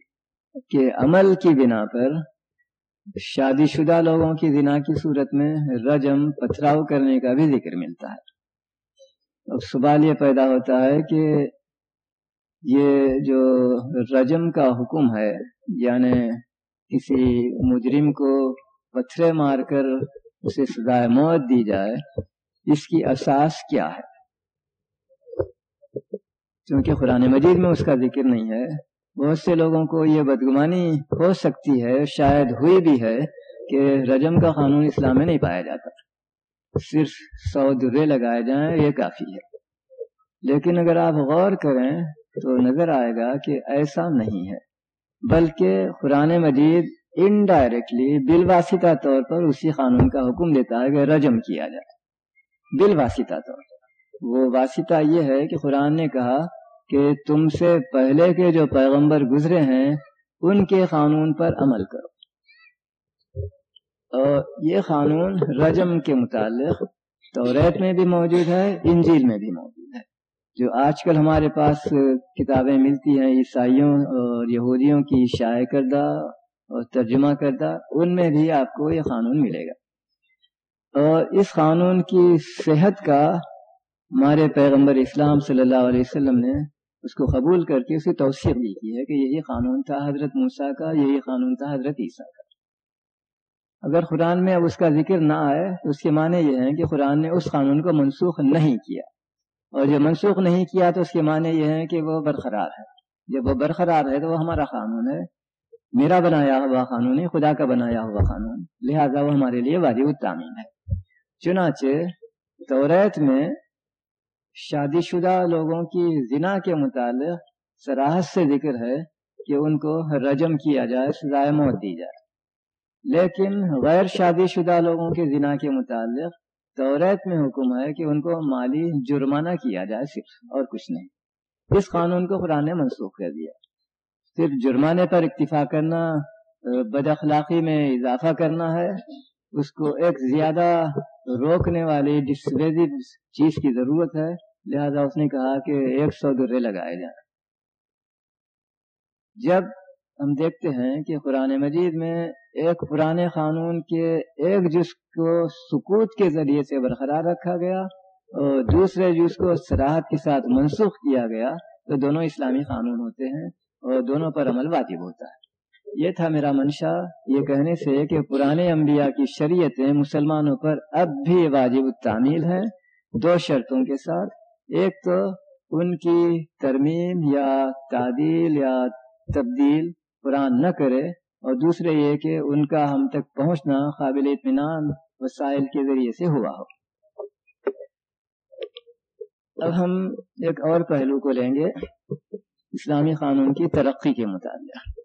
کے عمل کی بنا پر شادی شدہ لوگوں کی زنا کی صورت میں رجم، پتھراؤ کرنے کا بھی ذکر ملتا ہے۔ اب سوال یہ پیدا ہوتا ہے کہ یہ جو رجم کا حکم ہے یعنی کسی مجرم کو پتھرے مار کر اسے سزائے موت دی جائے، اس کی اساس کیا ہے؟ کیونکہ قرآن مجید میں اس کا ذکر نہیں ہے۔ بہت سے لوگوں کو یہ بدگمانی ہو سکتی ہے، شاید ہوئی بھی ہے، کہ رجم کا قانون اسلام میں نہیں پایا جاتا۔ صرف سو درے لگائے جائیں، یہ کافی ہے۔ لیکن اگر آپ غور کریں تو نظر آئے گا کہ ایسا نہیں ہے، بلکہ قرآن مجید انڈائریکٹلی بال واسطہ طور پر اسی قانون کا حکم دیتا ہے کہ رجم کیا جائے۔ بال واسطہ طور پر۔ وہ واسطہ یہ ہے کہ قرآن نے کہا کہ تم سے پہلے کے جو پیغمبر گزرے ہیں، ان کے قانون پر عمل کرو۔ اور یہ قانون رجم کے متعلق توریت میں بھی موجود ہے، انجیل میں بھی موجود ہے۔ جو آج کل ہمارے پاس کتابیں ملتی ہیں، عیسائیوں اور یہودیوں کی شائع کردہ اور ترجمہ کردہ، ان میں بھی آپ کو یہ قانون ملے گا۔ اور اس قانون کی صحت کا ہمارے پیغمبر اسلام صلی اللہ علیہ وسلم نے اس کو قبول کر کے اسے توثیق دی کی ہے کہ یہی قانون تھا حضرت موسیٰ کا، یہی قانون تھا حضرت عیسیٰ کا۔ اگر قرآن میں اب اس کا ذکر نہ آئے، تو اس کے معنی یہ ہیں کہ قرآن نے اس قانون کو منسوخ نہیں کیا۔ اور جو منسوخ نہیں کیا، تو اس کے معنی یہ ہے کہ وہ برقرار ہے۔ جب وہ برقرار ہے، تو وہ ہمارا قانون ہے۔ میرا بنایا ہوا قانون ہے، خدا کا بنایا ہوا قانون۔ لہذا وہ ہمارے لیے واجب التعمین ہے۔ چنانچہ توریت میں شادی شدہ لوگوں کی زنا کے متعلق سراحت سے ذکر ہے کہ ان کو رجم کیا جائے، سزائے موت دی جائے۔ لیکن غیر شادی شدہ لوگوں کے زنا کے متعلق توریت میں حکم ہے کہ ان کو مالی جرمانہ کیا جائے صرف اور کچھ نہیں۔ اس قانون کو قرآن نے منسوخ کر دیا۔ صرف جرمانے پر اکتفا کرنا، بد اخلاقی میں اضافہ کرنا ہے، اس کو ایک زیادہ روکنے والی ڈسویزو چیز کی ضرورت ہے، لہذا اس نے کہا کہ ایک سو درے لگائے جائیں جب ہم دیکھتے ہیں کہ قرآن مجید میں ایک پرانے قانون کے ایک جز کو سکوت کے ذریعے سے برقرار رکھا گیا اور دوسرے جز کو سراحت کے ساتھ منسوخ کیا گیا، تو دونوں اسلامی قانون ہوتے ہیں اور دونوں پر عمل واجب ہوتا ہے۔ یہ تھا میرا منشا، یہ کہنے سے کہ پرانے انبیاء کی شریعتیں مسلمانوں پر اب بھی واجب التعمیل ہیں، دو شرطوں کے ساتھ۔ ایک تو ان کی ترمیم یا تعدیل یا تبدیل قرآن نہ کرے، اور دوسرے یہ کہ ان کا ہم تک پہنچنا قابل اطمینان وسائل کے ذریعے سے ہوا ہو۔ اب ہم ایک اور پہلو کو لیں گے، اسلامی قانون کی ترقی کے مطابق۔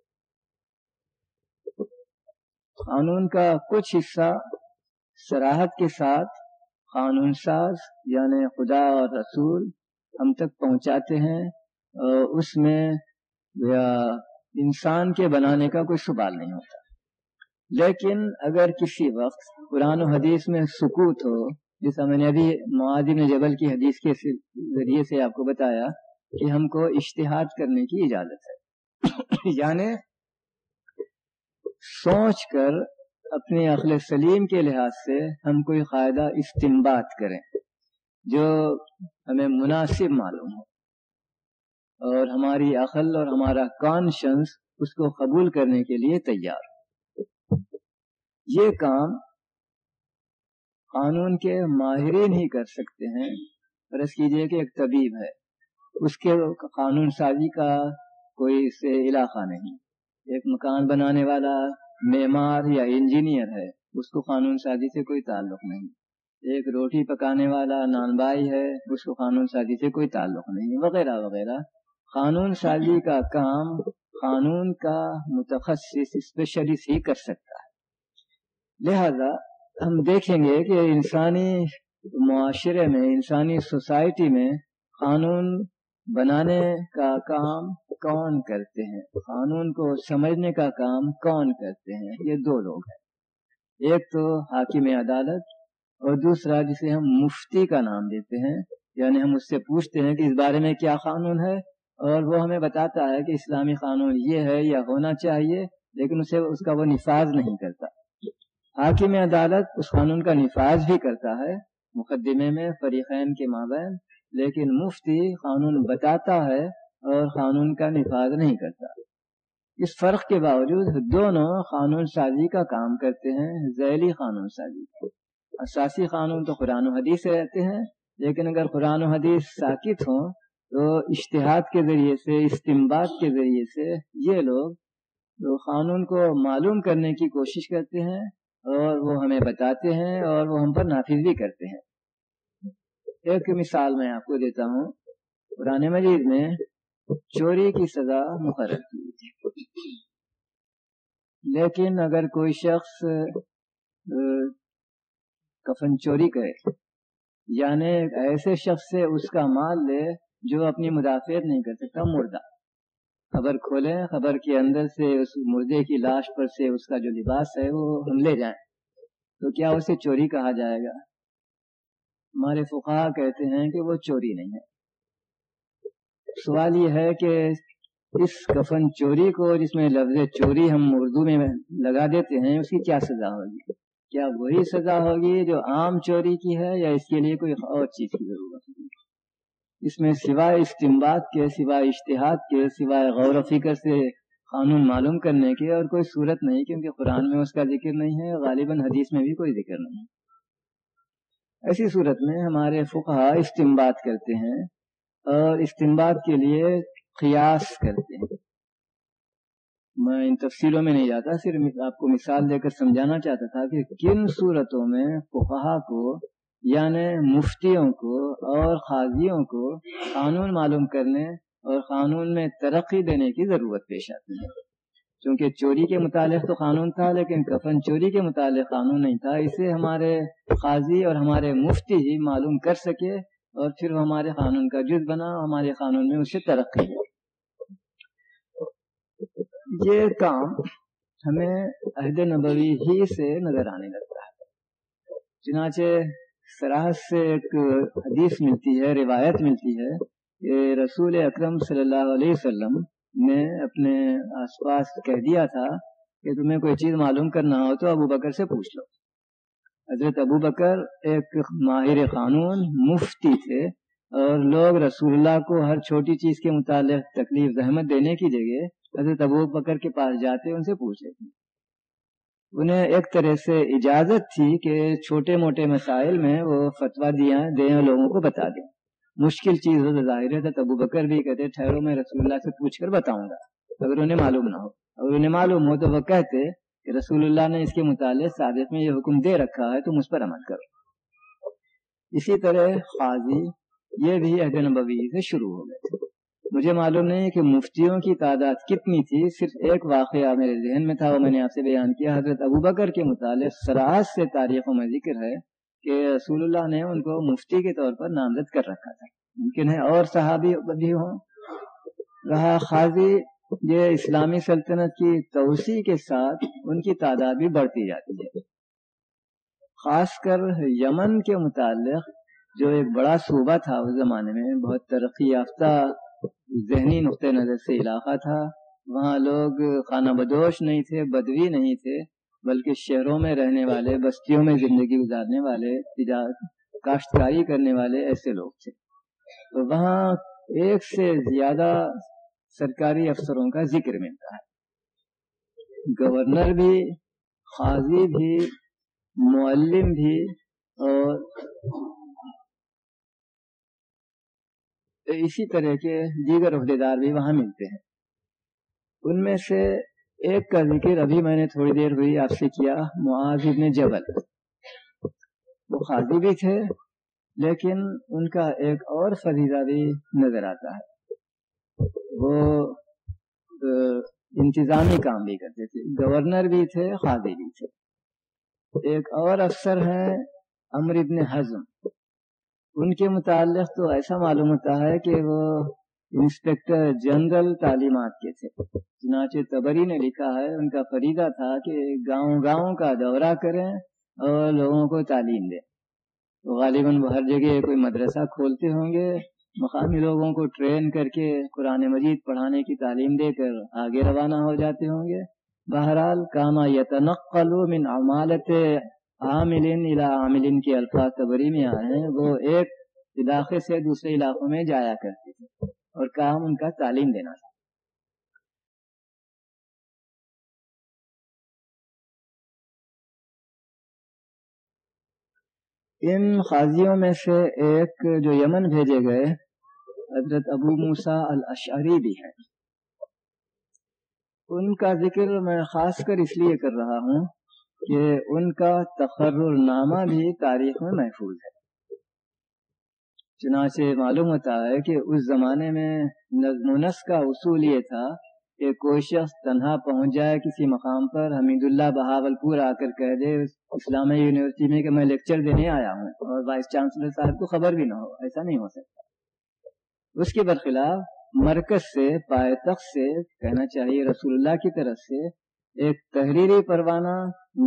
قانون کا کچھ حصہ سراحت کے ساتھ قانون ساز یعنی خدا اور رسول ہم تک پہنچاتے ہیں اس میں انسان کے بنانے کا کوئی سوال نہیں ہوتا۔ لیکن اگر کسی وقت قرآن و حدیث میں سکوت ہو، جیسا میں نے ابھی معادن جبل کی حدیث کے ذریعے سے آپ کو بتایا کہ ہم کو اشتہاد کرنے کی اجازت ہے۔ یعنی سوچ کر اپنے عقل سلیم کے لحاظ سے ہم کوئی قاعدہ استمباد کریں جو ہمیں مناسب معلوم ہو اور ہماری عقل اور ہمارا کانشنس اس کو قبول کرنے کے لیے تیار یہ کام قانون کے ماہرین ہی کر سکتے ہیں۔ فرض کیجیے کہ ایک طبیب ہے، اس کے قانون سازی کا کوئی اس سے علاقہ نہیں۔ ایک مکان بنانے والا معمار یا انجینئر ہے، اس کو قانون سازی سے کوئی تعلق نہیں۔ ایک روٹی پکانے والا نان بائی ہے، اس کو قانون سازی سے کوئی تعلق نہیں، وغیرہ وغیرہ۔ قانون سازی کا کام قانون کا متخصص اسپیشلسٹ ہی کر سکتا ہے۔ لہذا ہم دیکھیں گے کہ انسانی معاشرے میں، انسانی سوسائٹی میں قانون بنانے کا کام کون کرتے ہیں؟ قانون کو سمجھنے کا کام کون کرتے ہیں؟ یہ دو لوگ ہیں۔ ایک تو حاکم عدالت اور دوسرا جسے ہم مفتی کا نام دیتے ہیں یعنی ہم اس سے پوچھتے ہیں کہ اس بارے میں کیا قانون ہے؟ اور وہ ہمیں بتاتا ہے کہ اسلامی قانون یہ ہے یا ہونا چاہیے، لیکن اسے اس کا وہ نفاذ نہیں کرتا۔ حاکم عدالت اس قانون کا نفاذ بھی کرتا ہے، مقدمے میں، فریقین کے مابین لیکن مفتی قانون بتاتا ہے اور قانون کا نفاذ نہیں کرتا۔ اس فرق کے باوجود دونوں قانون سازی کا کام کرتے ہیں، ذیلی قانون سازی۔ اساسی قانون تو قرآن و حدیث سے رہتے ہیں، لیکن اگر قرآن و حدیث ساکت ہوں تو اشتہاد کے ذریعے سے استمباد کے ذریعے سے یہ لوگ قانون کو معلوم کرنے کی کوشش کرتے ہیں اور وہ ہمیں بتاتے ہیں اور وہ ہم پر نافذ بھی کرتے ہیں۔ ایک مثال میں آپ کو دیتا ہوں۔ قرآن مجید میں چوری کی سزا مقرر کی۔ تھی لیکن اگر کوئی شخص کفن چوری کرے یعنی ایسے شخص سے اس کا مال لے جو اپنی مدافعت نہیں کر سکتا، مردہ۔ خبر کھولیں، خبر کے اندر سے اس مردے کی لاش پر سے اس کا جو لباس ہے، وہ ہم لے جائیں۔ تو کیا اسے چوری کہا جائے گا؟ ہمارے فقہ کہتے ہیں کہ وہ چوری نہیں ہے۔ سوال یہ ہے کہ اس کفن چوری کو جس میں لفظ چوری ہم اردو میں لگا دیتے ہیں، اس کی کیا سزا ہوگی؟ کیا وہی سزا ہوگی جو عام چوری کی ہے یا اس کے لیے کوئی اور چیز کی ضرورت ہوگی؟ اس میں سوائے استمباد کے، سوائے اشتہاد کے، سوائے غور و فکر سے قانون معلوم کرنے کے اور کوئی صورت نہیں کیونکہ قرآن میں اس کا ذکر نہیں ہے، غالباً حدیث میں بھی کوئی ذکر نہیں ایسی صورت میں ہمارے فقہ استمباد کرتے ہیں اور استمباد کے لیے قیاس کرتے ہیں۔ میں ان تفصیلوں میں نہیں جاتا، صرف آپ کو مثال دے کر سمجھانا چاہتا تھا کہ کن صورتوں میں فقہ کو یعنی مفتیوں کو اور قاضیوں کو قانون معلوم کرنے اور قانون میں ترقی دینے کی ضرورت پیش آتی ہے۔ چونکہ چوری کے متعلق تو قانون تھا، لیکن کفن چوری کے متعلق قانون نہیں تھا۔ اسے ہمارے قاضی اور ہمارے مفتی ہی معلوم کر سکے اور پھر وہ ہمارے قانون کا جز بنا، ہمارے قانون میں اسے ترقی۔ یہ کام ہمیں عہد نبوی ہی سے نظر آنے لگتا ہے۔ چنانچہ سراحت سے ایک حدیث ملتی ہے، روایت ملتی ہے کہ رسول اکرم صلی اللہ علیہ وسلم نے اپنے آس پاس کہہ دیا تھا کہ تمہیں کوئی چیز معلوم کرنا ہو تو ابو بکر سے پوچھ لو۔ حضرت ابو بکر ایک ماہر قانون، مفتی تھے اور لوگ رسول اللہ کو ہر چھوٹی چیز کے متعلق تکلیف، زحمت دینے کی جگہ حضرت ابو بکر کے پاس جاتے ان سے پوچھ لیتے انہیں ایک طرح سے اجازت تھی کہ چھوٹے موٹے مسائل میں وہ فتوا دیا، دیں لوگوں کو بتا دیں۔ مشکل چیز ہو تو ظاہر ہے تو ابو بکر بھی کہتے ٹھہرو، میں رسول اللہ سے پوچھ کر بتاؤں گا۔ اگر انہیں معلوم نہ ہو۔ اگر انہیں معلوم ہو تو وہ کہتے کہ رسول اللہ نے اس کے متعلق صادق میں یہ حکم دے رکھا ہے، تم اس پر عمل کرو۔ اسی طرح قاضی، یہ بھی عہد نبوی سے شروع ہو گئے۔ تھے مجھے معلوم نہیں کہ مفتیوں کی تعداد کتنی تھی، صرف ایک واقعہ میرے ذہن میں تھا، وہ میں نے آپ سے بیان کیا۔ حضرت ابو بکر کے متعلق سراج سے تاریخوں میں ذکر ہے۔ کہ رسول اللہ نے ان کو مفتی کے طور پر نامزد کر رکھا تھا۔ ممکن ہے اور صحابی بھی ہوں۔ رہا خاضی یہ اسلامی سلطنت کی توسیع کے ساتھ ان کی تعداد بھی بڑھتی جاتی ہے۔ خاص کر یمن کے متعلق جو ایک بڑا صوبہ تھا اس زمانے میں، بہت ترقی یافتہ، ذہنی نقطۂ نظر سے علاقہ تھا۔ وہاں لوگ خانہ بدوش نہیں تھے، بدوی نہیں تھے۔ بلکہ شہروں میں رہنے والے، بستیوں میں زندگی گزارنے والے، تجارت، کاشتکاری کرنے والے ایسے لوگ تھے۔ تو وہاں ایک سے زیادہ سرکاری افسروں کا ذکر ملتا ہے۔ گورنر بھی، قاضی بھی، معلم بھی اور اسی طرح کے دیگر عہدے دار بھی وہاں ملتے ہیں۔ ان میں سے ایک کا ذکر ابھی میں نے تھوڑی دیر ہوئی آپ سے کیا، معاذ ابن جبل۔ وہ قاضی بھی تھے، لیکن ان کا ایک اور فریضہ بھی نظر آتا ہے۔ وہ انتظامی کام بھی کرتے تھے۔ گورنر بھی تھے قاضی بھی تھے۔ ایک اور افسر ہیں امر ابن حزم۔ ان کے متعلق تو ایسا معلوم ہوتا ہے کہ وہ انسپیکٹر جنرل تعلیمات کے تھے۔ چنانچہ تبری نے لکھا ہے، ان کا فریدہ تھا کہ گاؤں گاؤں کا دورہ کریں اور لوگوں کو تعلیم دیں۔ غالباً وہ ہر جگہ کوئی مدرسہ کھولتے ہوں گے۔ مقامی لوگوں کو ٹرین کر کے قرآن مجید پڑھانے کی تعلیم دے کر آگے روانہ ہو جاتے ہوں گے۔ بہرحال کاما یتنقل من عمالت عامل الى عامل کے الفاظ تبری میں آئے ہیں۔ وہ ایک علاقے سے دوسرے علاقوں میں جایا کرتے تھے۔ اور کام ان کا تعلیم دینا تھا ان قاضیوں میں سے ایک جو یمن بھیجے گئے حضرت ابو موسا الاشعری بھی ہے ان کا ذکر میں خاص کر اس لیے کر رہا ہوں کہ ان کا تقرر نامہ بھی تاریخ میں محفوظ ہے۔ چنانچہ معلوم ہوتا ہے کہ اس زمانے میں نظم و نسق کا اصول یہ تھا کہ کوئی شخص تنہا پہنچ جائے کسی مقام پر، حمید اللہ بہاول پور آ کر کہہ دے اسلامیہ یونیورسٹی میں کہ میں لیکچر دینے آیا ہوں اور وائس چانسلر صاحب کو خبر بھی نہ ہو، ایسا نہیں ہو سکتا۔ اس کے برخلاف مرکز سے پائے تخت سے کہنا چاہیے رسول اللہ کی طرف سے، ایک تحریری پروانہ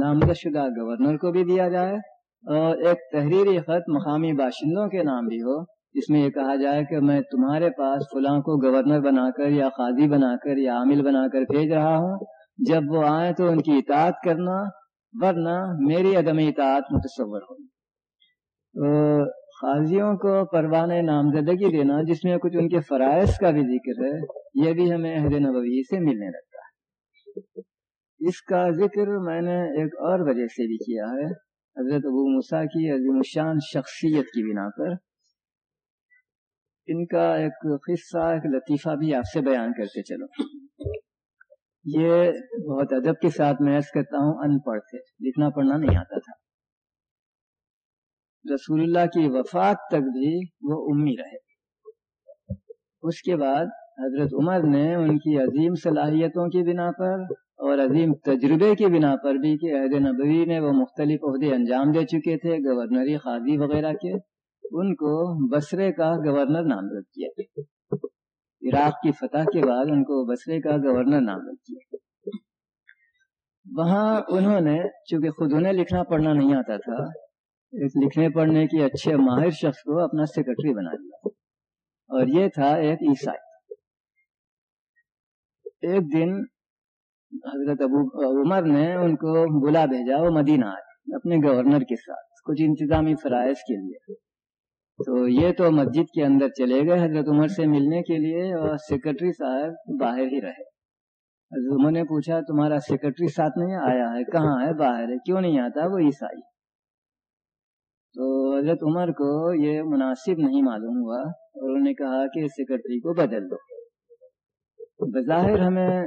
نامزد شدہ گورنر کو بھی دیا جائے ایک تحریری خط مقامی باشندوں کے نام بھی ہو، جس میں یہ کہا جائے کہ میں تمہارے پاس فلاں کو گورنر بنا کر یا قاضی بنا کر یا عامل بنا کر بھیج رہا ہوں۔ جب وہ آئے تو ان کی اطاعت کرنا، ورنہ میری عدم اطاعت متصور ہو قاضیوں کو پروان نامزدگی دینا، جس میں کچھ ان کے فرائض کا بھی ذکر ہے، یہ بھی ہمیں عہد نبوی سے ملنے لگتا ہے۔ اس کا ذکر میں نے ایک اور وجہ سے بھی کیا ہے۔ حضرت ابو مسا کی عظیم الشان شخصیت کی بنا پر ان کا ایک قصہ، ایک لطیفہ بھی آپ سے بیان کرتے چلو۔ یہ بہت ادب کے ساتھ میں کرتا ہوں، ان پڑھ تھے لکھنا پڑھنا نہیں آتا تھا۔ رسول اللہ کی وفات تک بھی وہ امی رہے۔ اس کے بعد حضرت عمر نے ان کی عظیم صلاحیتوں کی بنا پر اور عظیم تجربے کی بنا پر بھی کہ عہد نبوی میں وہ مختلف عہدے انجام دے چکے تھے گورنری قاضی وغیرہ کے، ان کو بسرے کا گورنر نامزد کیا عراق کی فتح کے بعد ان کو بسرے کا گورنر نامزد کیا وہاں انہوں نے، چونکہ خود انہیں لکھنا پڑھنا نہیں آتا تھا، اس لکھنے پڑھنے کی اچھے ماہر شخص کو اپنا سیکرٹری بنا دیا اور یہ تھا ایک عیسائی۔ ایک دن حضرت ابو عمر نے ان کو بلا بھیجا، وہ مدینہ آئے، اپنے گورنر کے ساتھ کچھ انتظامی فرائض کے لیے۔ تو یہ تو مسجد کے اندر چلے گئے حضرت عمر سے ملنے کے لیے اور سیکرٹری صاحب باہر ہی رہے۔ حضرت عمر نے پوچھا، تمہارا سیکرٹری ساتھ نہیں آیا ہے؟ کہاں ہے؟ باہر ہے۔ کیوں نہیں آتا؟ وہ عیسائی تو حضرت عمر کو یہ مناسب نہیں معلوم ہوا اور انہوں نے کہا کہ سیکرٹری کو بدل دو۔ بظاہر ہمیں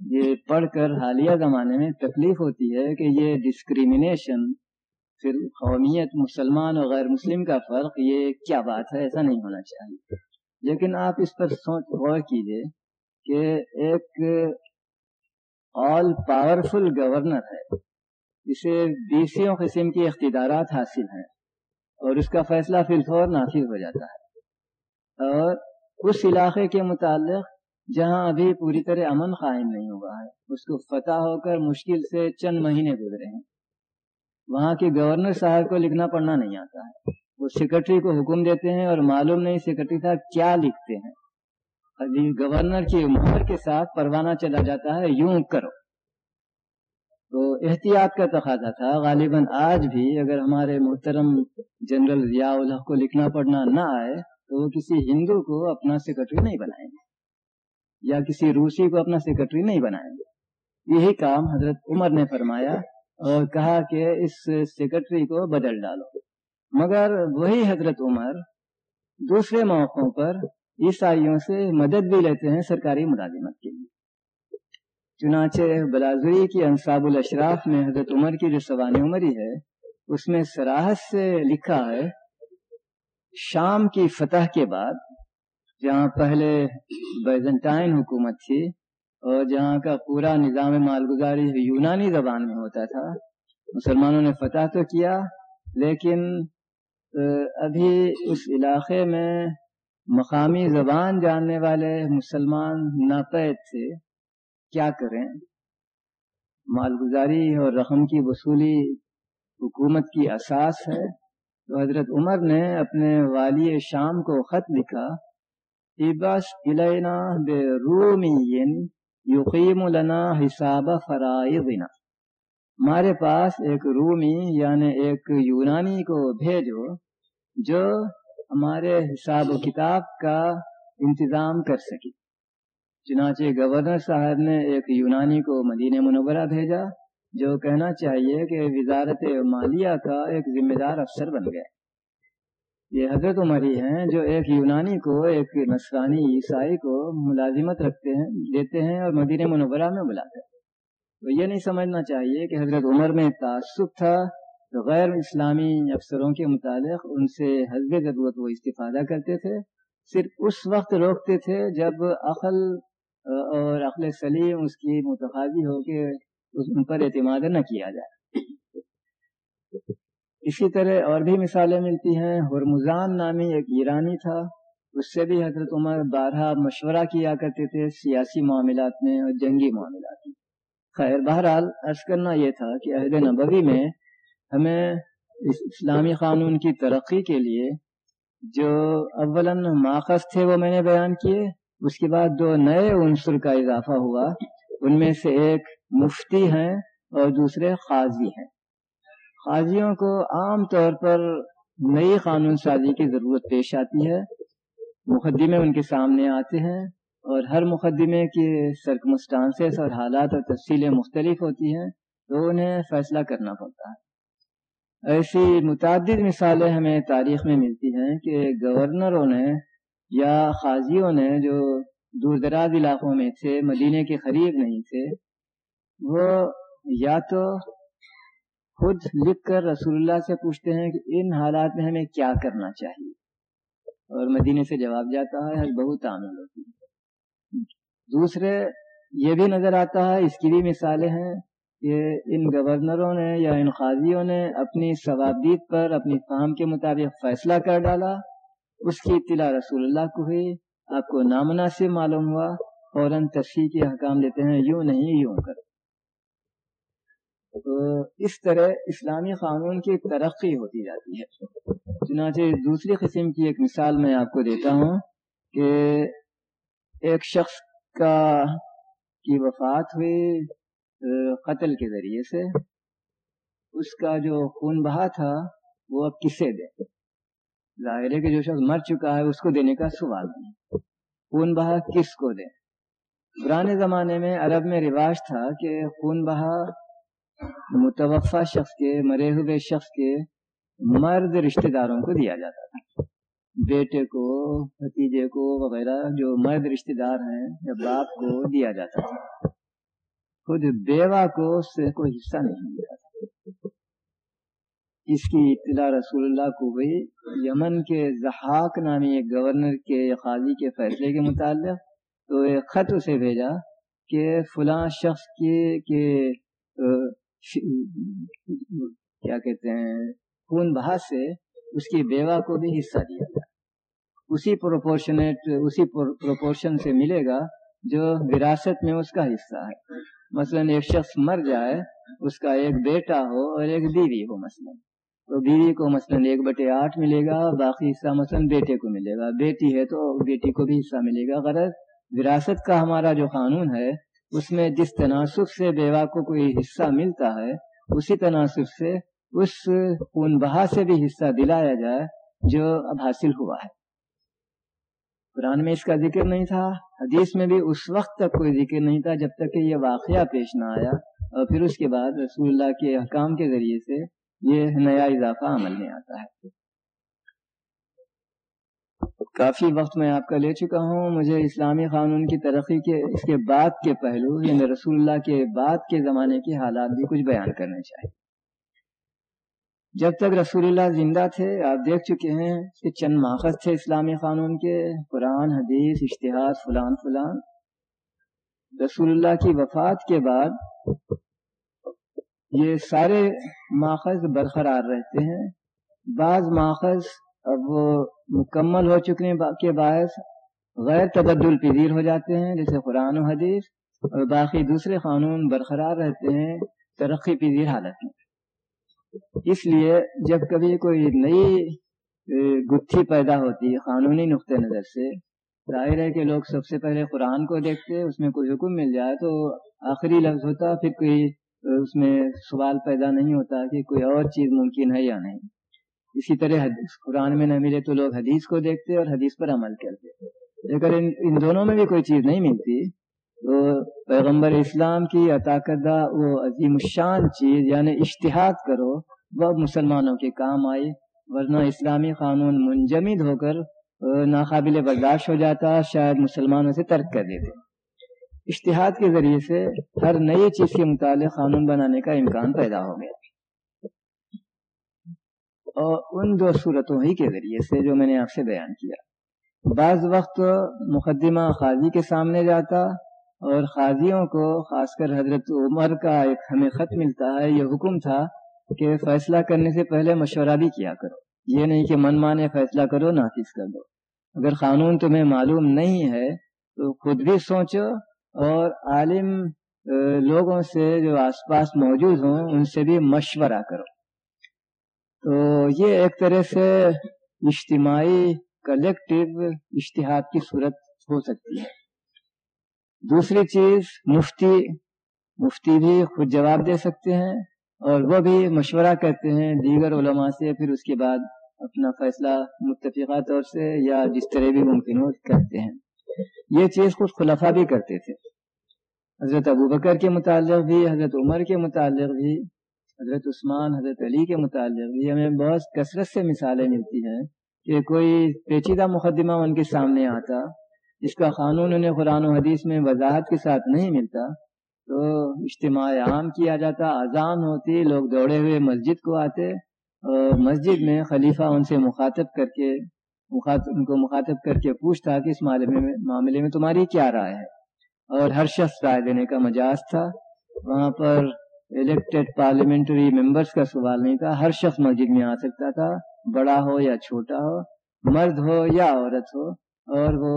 یہ پڑھ کر حالیہ زمانے میں تکلیف ہوتی ہے کہ یہ ڈسکریمنیشن پھر قومیت، مسلمان اور غیر مسلم کا فرق، یہ کیا بات ہے؟ ایسا نہیں ہونا چاہیے۔ لیکن آپ اس پر سوچ، غور کیجیے کہ ایک آل پاورفل گورنر ہے۔ اسے بیسوں قسم کی اختیارات حاصل ہیں اور اس کا فیصلہ فی الفور نافذ ہو جاتا ہے۔ اور اس علاقے کے متعلق جہاں ابھی پوری طرح امن قائم نہیں ہوا ہے، اس کو فتح ہو کر مشکل سے چند مہینے گزرے ہیں۔ وہاں کے گورنر صاحب کو لکھنا پڑھنا نہیں آتا ہے۔ وہ سیکرٹری کو حکم دیتے ہیں اور معلوم نہیں سیکرٹری صاحب کیا لکھتے ہیں۔ ابھی گورنر کی مہر کے ساتھ پروانہ چلا جاتا ہے، یوں کرو۔ تو احتیاط کا تقاضا تھا۔ غالباً آج بھی اگر ہمارے محترم جنرل ضیاء الحق کو لکھنا پڑھنا نہ آئے، تو وہ کسی ہندو کو اپنا سیکرٹری نہیں بنائیں گے۔ یا کسی روسی کو اپنا سیکرٹری نہیں بنائیں گے۔ یہی کام حضرت عمر نے فرمایا اور کہا کہ اس سیکرٹری کو بدل ڈالو۔ مگر وہی حضرت عمر دوسرے موقعوں پر عیسائیوں سے مدد بھی لیتے ہیں سرکاری ملازمت کے لیے۔ چنانچہ بلازوری کی انصاب الاشراف میں حضرت عمر کی جو سوان عمری ہے، اس میں سراحت سے لکھا ہے، شام کی فتح کے بعد جہاں پہلے بیزنٹائن حکومت تھی اور جہاں کا پورا نظام مالگزاری یونانی زبان میں ہوتا تھا، مسلمانوں نے فتح تو کیا، لیکن ابھی اس علاقے میں مقامی زبان جاننے والے مسلمان ناپید تھے۔ کیا کریں؟ مالگزاری اور رقم کی وصولی حکومت کی اساس ہے۔ تو حضرت عمر نے اپنے والی شام کو خط لکھا۔ بس الینا بے رومین یقیم لنا حساب فرائضنا. ہمارے پاس ایک رومی یعنی ایک یونانی کو بھیجو، جو ہمارے حساب و کتاب کا انتظام کر سکے۔ چنانچہ گورنر صاحب نے ایک یونانی کو مدینہ منورہ بھیجا، جو کہنا چاہیے کہ وزارت مالیہ کا ایک ذمہ دار افسر بن گئے یہ حضرت عمری ہیں جو ایک یونانی کو، ایک نسرانی عیسائی کو ملازمت رکھتے ہیں، دیتے ہیں اور مدینہ منورہ میں بلاتے ہیں۔ تو یہ نہیں سمجھنا چاہیے کہ حضرت عمر میں تعصب تھا تو غیر اسلامی افسروں کے متعلق ان سے حزب ضرورت وہ استفادہ کرتے تھے۔ صرف اس وقت روکتے تھے جب عقل اور عقل سلیم اس کی متقاضی ہو کے ان پر اعتماد نہ کیا جائے۔ اسی طرح اور بھی مثالیں ملتی ہیں۔ ہرمزان نامی ایک ایرانی تھا۔ اس سے بھی حضرت عمر بارہ مشورہ کیا کرتے تھے سیاسی معاملات میں اور جنگی معاملات میں۔ خیر، بہرحال عرض کرنا یہ تھا کہ عہد نبوی میں ہمیں اسلامی قانون کی ترقی کے لیے جو اولاً ماخذ تھے وہ میں نے بیان کیے۔ اس کے بعد دو نئے عنصر کا اضافہ ہوا۔ ان میں سے ایک مفتی ہیں اور دوسرے قاضی ہیں۔ قاضیوں کو عام طور پر نئی قانون سازی کی ضرورت پیش آتی ہے۔ مقدمے ان کے سامنے آتے ہیں اور ہر مقدمے کی سرکمسٹانسز اور حالات اور تفصیلیں مختلف ہوتی ہیں تو انہیں فیصلہ کرنا پڑتا ہے۔ ایسی متعدد مثالیں ہمیں تاریخ میں ملتی ہیں کہ گورنروں نے یا قاضیوں نے جو دور دراز علاقوں میں تھے، مدینے کے قریب نہیں تھے، وہ یا تو خود لکھ کر رسول اللہ سے پوچھتے ہیں کہ ان حالات میں ہمیں کیا کرنا چاہیے؟ اور مدینے سے جواب جاتا ہے بہت تعمیر ہوتی ہے۔ دوسرے، یہ بھی نظر آتا ہے، اس کی بھی مثالیں ہیں کہ ان گورنروں نے یا ان قاضیوں نے اپنی ثوابدید پر اپنی فہم کے مطابق فیصلہ کر ڈالا۔ اس کی اطلاع رسول اللہ کو ہوئی۔ آپ کو نامناسب معلوم ہوا۔ فوراً تشریح کے حکام دیتے ہیں۔ یوں نہیں، یوں کر اس طرح اسلامی قانون کی ترقی ہوتی جاتی ہے۔ چنانچہ دوسری قسم کی ایک مثال میں آپ کو دیتا ہوں کہ ایک شخص کا کی وفات ہوئی قتل کے ذریعے سے۔ اس کا جو خون بہا تھا، وہ اب کسے دے؟ ظاہر ہے کہ جو شخص مر چکا ہے، اس کو دینے کا سوال نہیں۔ خون بہا کس کو دے؟ پرانے زمانے میں عرب میں رواج تھا کہ خون بہا متوفع شخص کے، مرے ہوئے شخص کے مرد رشتہ داروں کو دیا جاتا تھا۔ بیٹے کو، بھتیجے کو وغیرہ جو مرد رشتہ دار ہیں یا باپ کو دیا جاتا تھا۔ خود بیوہ کو اس سے کوئی حصہ نہیں ملتا تھا۔ اس کی اطلاع رسول اللہ کو ہوئی۔ یمن کے زحاق نامی ایک گورنر کے قاضی کے فیصلے کے متعلق تو ایک خط اسے بھیجا کہ فلاں شخص کے کیا کہتے ہیں، خون بہا سے اس کی بیوہ کو بھی حصہ دیا جائے اسی پروپورشنیٹ اسی پروپورشن سے ملے گا جو وراثت میں اس کا حصہ ہے۔ مثلا ایک شخص مر جائے، اس کا ایک بیٹا ہو اور ایک بیوی ہو مثلا۔ تو بیوی کو مثلا ایک بٹے آٹھ ملے گا، باقی حصہ مثلا بیٹے کو ملے گا۔ بیٹی ہے تو بیٹی کو بھی حصہ ملے گا۔ غرض، وراثت کا ہمارا جو قانون ہے اس میں جس تناسب سے بیوہ کو کوئی حصہ ملتا ہے، اسی تناسب سے اس خون بہا سے بھی حصہ دلایا جائے جو اب حاصل ہوا ہے۔ قرآن میں اس کا ذکر نہیں تھا، حدیث میں بھی اس وقت تک کوئی ذکر نہیں تھا جب تک کہ یہ واقعہ پیش نہ آیا اور پھر اس کے بعد رسول اللہ کے احکام کے ذریعے سے یہ نیا اضافہ عمل میں آتا ہے۔ کافی وقت میں آپ کا لے چکا ہوں۔ مجھے اسلامی قانون کی ترقی کے، اس کے بعد کے پہلو یعنی رسول اللہ کے بعد کے زمانے کے حالات بھی کچھ بیان کرنے چاہیے۔ جب تک رسول اللہ زندہ تھے، آپ دیکھ چکے ہیں کہ چند ماخذ تھے اسلامی قانون کے۔ قرآن، حدیث اشتہار فلان فلان۔ رسول اللہ کی وفات کے بعد یہ سارے ماخذ برقرار رہتے ہیں۔ بعض ماخذ اب وہ مکمل ہو چکے کے باعث غیر تبدل پذیر ہو جاتے ہیں، جیسے قرآن و حدیث، اور باقی دوسرے قانون برقرار رہتے ہیں، ترقی پذیر حالت میں۔ اس لیے جب کبھی کوئی نئی گتھی پیدا ہوتی ہے قانونی نقطۂ نظر سے، ظاہر ہے کہ لوگ سب سے پہلے قرآن کو دیکھتے، اس میں کوئی حکم مل جائے تو آخری لفظ ہوتا، پھر کوئی اس میں سوال پیدا نہیں ہوتا کہ کوئی اور چیز ممکن ہے یا نہیں۔ اسی طرح حدیث قرآن میں نہ ملے تو لوگ حدیث کو دیکھتے اور حدیث پر عمل کرتے۔ اگر ان ان دونوں میں بھی کوئی چیز نہیں ملتی، تو پیغمبر اسلام کی عطا کردہ وہ عظیم الشان چیز یعنی اشتہاد کرو، وہ مسلمانوں کے کام آئے۔ ورنہ اسلامی قانون منجمد ہو کر ناقابل برداشت ہو جاتا، شاید مسلمانوں سے ترک کر دیتے۔ اشتہاد کے ذریعے سے ہر نئی چیز کے متعلق قانون بنانے کا امکان پیدا ہو گیا۔ اور ان دو صورتوں ہی کے ذریعے سے جو میں نے آپ سے بیان کیا۔ بعض وقت مقدمہ قاضی کے سامنے جاتا اور قاضیوں کو، خاص کر حضرت عمر کا ایک ہمیں خط ملتا ہے، یہ حکم تھا کہ فیصلہ کرنے سے پہلے مشورہ بھی کیا کرو۔ یہ نہیں کہ من مانے فیصلہ کرو، نافذ کر دو۔ اگر قانون تمہیں معلوم نہیں ہے تو خود بھی سوچو اور عالم لوگوں سے جو آس پاس موجود ہوں، ان سے بھی مشورہ کرو۔ تو یہ ایک طرح سے اجتماعی کلیکٹو اشتہاد کی صورت ہو سکتی ہے۔ دوسری چیز، مفتی مفتی بھی خود جواب دے سکتے ہیں اور وہ بھی مشورہ کرتے ہیں دیگر علماء سے، پھر اس کے بعد اپنا فیصلہ متفقہ طور سے یا جس طرح بھی ممکن ہو کرتے ہیں۔ یہ چیز خود خلفہ بھی کرتے تھے۔ حضرت ابو بکر کے متعلق بھی، حضرت عمر کے متعلق بھی حضرت عثمان، حضرت علی کے متعلق بھی ہمیں بہت کثرت سے مثالیں ملتی ہیں کہ کوئی پیچیدہ مقدمہ ان کے سامنے آتا جس کا قانون انہیں قرآن و حدیث میں وضاحت کے ساتھ نہیں ملتا، تو اجتماع عام کیا جاتا، اذان ہوتی، لوگ دوڑے ہوئے مسجد کو آتے اور مسجد میں خلیفہ ان سے مخاطب کر کے مخاطب ان کو مخاطب کر کے پوچھتا کہ اس معاملے میں تمہاری کیا رائے ہے؟ اور ہر شخص رائے دینے کا مجاز تھا۔ وہاں پر الیکٹڈ پارلیمنٹری ممبرس کا سوال نہیں تھا۔ ہر شخص مسجد میں آ سکتا تھا، بڑا ہو یا چھوٹا ہو، مرد ہو یا عورت ہو، اور وہ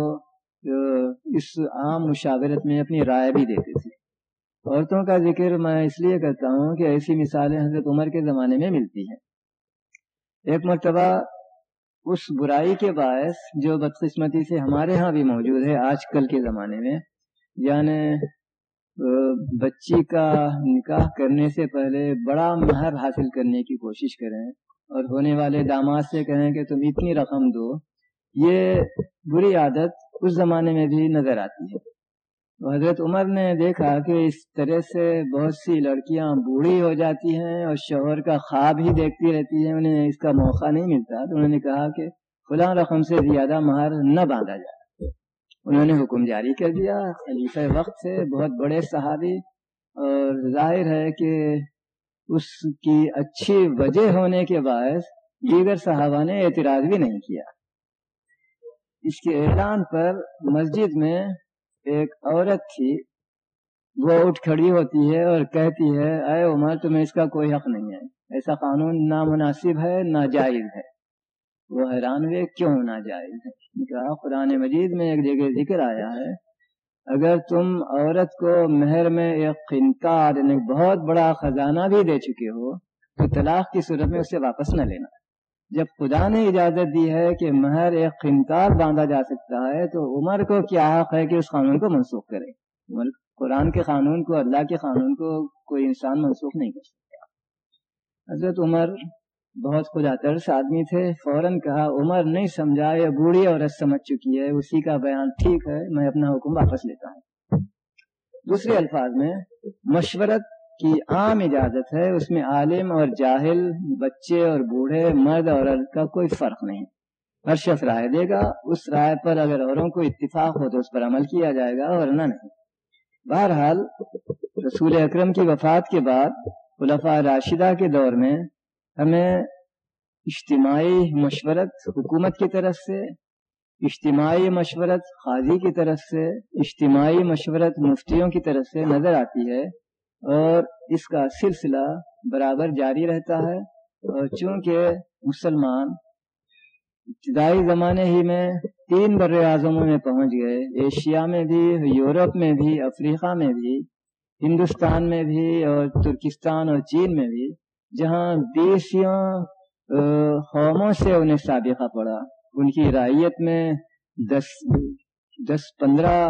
اس عام مشاورت میں اپنی رائے بھی دیتے تھے۔ عورتوں کا ذکر میں اس لیے کرتا ہوں کہ ایسی مثالیں حضرت عمر کے زمانے میں ملتی ہیں۔ ایک مرتبہ اس برائی کے باعث جو بدقسمتی سے ہمارے ہاں بھی موجود ہے آج کل کے زمانے میں یعنی بچی کا نکاح کرنے سے پہلے بڑا مہر حاصل کرنے کی کوشش کریں اور ہونے والے داماد سے کہیں کہ تم اتنی رقم دو، یہ بری عادت اس زمانے میں بھی نظر آتی ہے۔ حضرت عمر نے دیکھا کہ اس طرح سے بہت سی لڑکیاں بوڑھی ہو جاتی ہیں اور شوہر کا خواب ہی دیکھتی رہتی ہیں، انہیں اس کا موقع نہیں ملتا۔ تو انہوں نے کہا کہ فلاں رقم سے زیادہ مہر نہ باندھا جائے۔ انہوں نے حکم جاری کر دیا۔ خلیفہ وقت سے بہت بڑے صحابی اور ظاہر ہے کہ اس کی اچھی وجہ ہونے کے باعث دیگر صحابہ نے اعتراض بھی نہیں کیا۔ اس کے اعلان پر مسجد میں ایک عورت تھی، وہ اٹھ کھڑی ہوتی ہے اور کہتی ہے، اے عمر، تمہیں اس کا کوئی حق نہیں ہے۔ ایسا قانون نامناسب ہے، ناجائز ہے۔ وہ حیران ہوئے، کیوں ناجائز ہے؟ کہا، قرآن مجید میں ایک جگہ ذکر آیا ہے، اگر تم عورت کو مہر میں ایک قنتار یعنی بہت بڑا خزانہ بھی دے چکے ہو، تو طلاق کی صورت میں اسے واپس نہ لینا۔ جب خدا نے اجازت دی ہے کہ مہر ایک قنتار باندھا جا سکتا ہے، تو عمر کو کیا حق ہے کہ اس قانون کو منسوخ کرے؟ قرآن کے قانون کو، اللہ کے قانون کو کوئی انسان منسوخ نہیں کر سکتا۔ حضرت عمر بہت خدا ترس آدمی تھے، فوراً کہا، عمر نہیں سمجھا یہ بوڑھی عورت سمجھ چکی ہے، اسی کا بیان ٹھیک ہے، میں اپنا حکم واپس لیتا ہوں۔ دوسرے الفاظ میں، مشورت کی عام اجازت ہے، اس میں عالم اور جاہل، بچے اور بوڑھے، مرد اور عورت کا کوئی فرق نہیں۔ ہر شخص رائے دے گا، اس رائے پر اگر اوروں کو اتفاق ہو تو اس پر عمل کیا جائے گا ورنہ نہیں۔ بہرحال، رسول اکرم کی وفات کے بعد خلفاء راشدہ کے دور میں ہمیں اجتماعی مشورت حکومت کی طرف سے، اجتماعی مشورت قاضی کی طرف سے، اجتماعی مشورت مفتیوں کی طرف سے نظر آتی ہے اور اس کا سلسلہ برابر جاری رہتا ہے اور چونکہ مسلمان ابتدائی زمانے ہی میں تین بر اعظموں میں پہنچ گئے، ایشیا میں بھی، یورپ میں بھی، افریقہ میں بھی، ہندوستان میں بھی اور ترکستان اور چین میں بھی۔ جہاں بیسیوں قوموں سے انہیں سابقہ پڑا۔ ان کی رائیت میں دس دس، پندرہ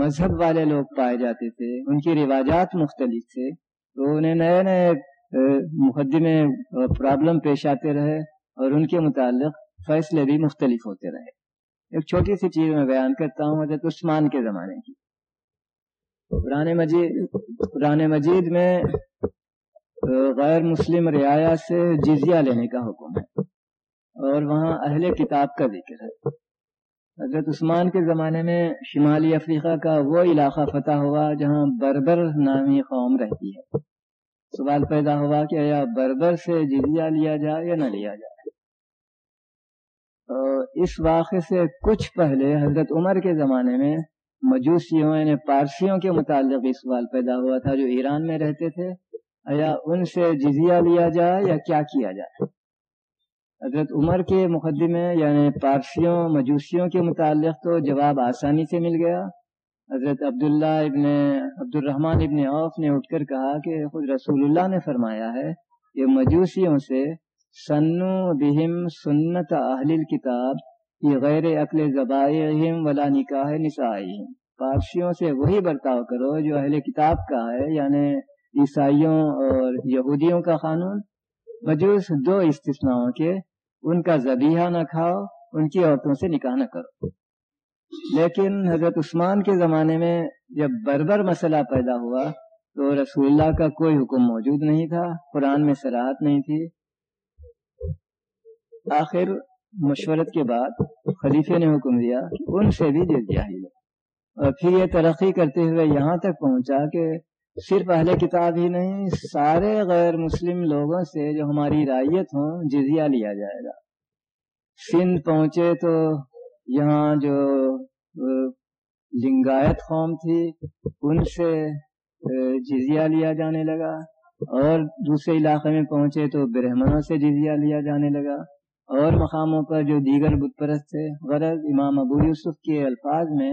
مذہب والے لوگ پائے جاتے تھے۔ ان کی رواجات مختلف تھے۔ تو انہیں نئے نئے مقدمے پرابلم پیش آتے رہے اور ان کے متعلق فیصلے بھی مختلف ہوتے رہے۔ ایک چھوٹی سی چیز میں بیان کرتا ہوں، حضرت عثمان کے زمانے کی۔ قرآن مجید قرآن مجید میں غیر مسلم رعایا سے جزیہ لینے کا حکم ہے۔ اور وہاں اہل کتاب کا ذکر ہے۔ حضرت عثمان کے زمانے میں شمالی افریقہ کا وہ علاقہ فتح ہوا جہاں بربر نامی قوم رہتی ہے۔ سوال پیدا ہوا کہ یا بربر سے جزیہ لیا جائے یا نہ لیا جائے۔ اس واقعے سے کچھ پہلے حضرت عمر کے زمانے میں مجوسیوں یعنی پارسیوں کے متعلق بھی سوال پیدا ہوا تھا جو ایران میں رہتے تھے۔ یا ان سے جزیہ لیا جائے یا کیا کیا جائے؟ حضرت عمر کے مقدمے یعنی پارسیوں، مجوسیوں کے متعلق تو جواب آسانی سے مل گیا۔ حضرت عبداللہ ابن عبد الرحمن ابن عوف نے اٹھ کر کہا کہ خود رسول اللہ نے فرمایا ہے کہ مجوسیوں سے سنو بہم سنت اہل کتاب کی غیر عقل زبائم ولا نکاح نسائی پارسیوں سے وہی برتاؤ کرو جو اہل کتاب کا ہے یعنی عیسائیوں اور یہودیوں کا قانون، مجوس دو استثناؤں کے، ان کا ذبیحہ نہ کھاؤ، ان کی عورتوں سے نکاح نہ کرو۔ لیکن حضرت عثمان کے زمانے میں جب بربر مسئلہ پیدا ہوا، تو رسول اللہ کا کوئی حکم موجود نہیں تھا، قرآن میں سراحت نہیں تھی۔ آخر مشورت کے بعد خلیفے نے حکم دیا، ان سے بھی دل دیا اور پھر یہ ترقی کرتے ہوئے یہاں تک پہنچا کہ صرف اہل کتاب ہی نہیں، سارے غیر مسلم لوگوں سے جو ہماری رائیت ہوں، جزیہ لیا جائے گا۔ سندھ پہنچے تو یہاں جو لنگایت قوم تھی، ان سے جزیہ لیا جانے لگا۔ اور دوسرے علاقے میں پہنچے تو برہمنوں سے جزیہ لیا جانے لگا۔ اور مقاموں پر جو دیگر بت پرست تھے، غرض امام ابو یوسف کے الفاظ میں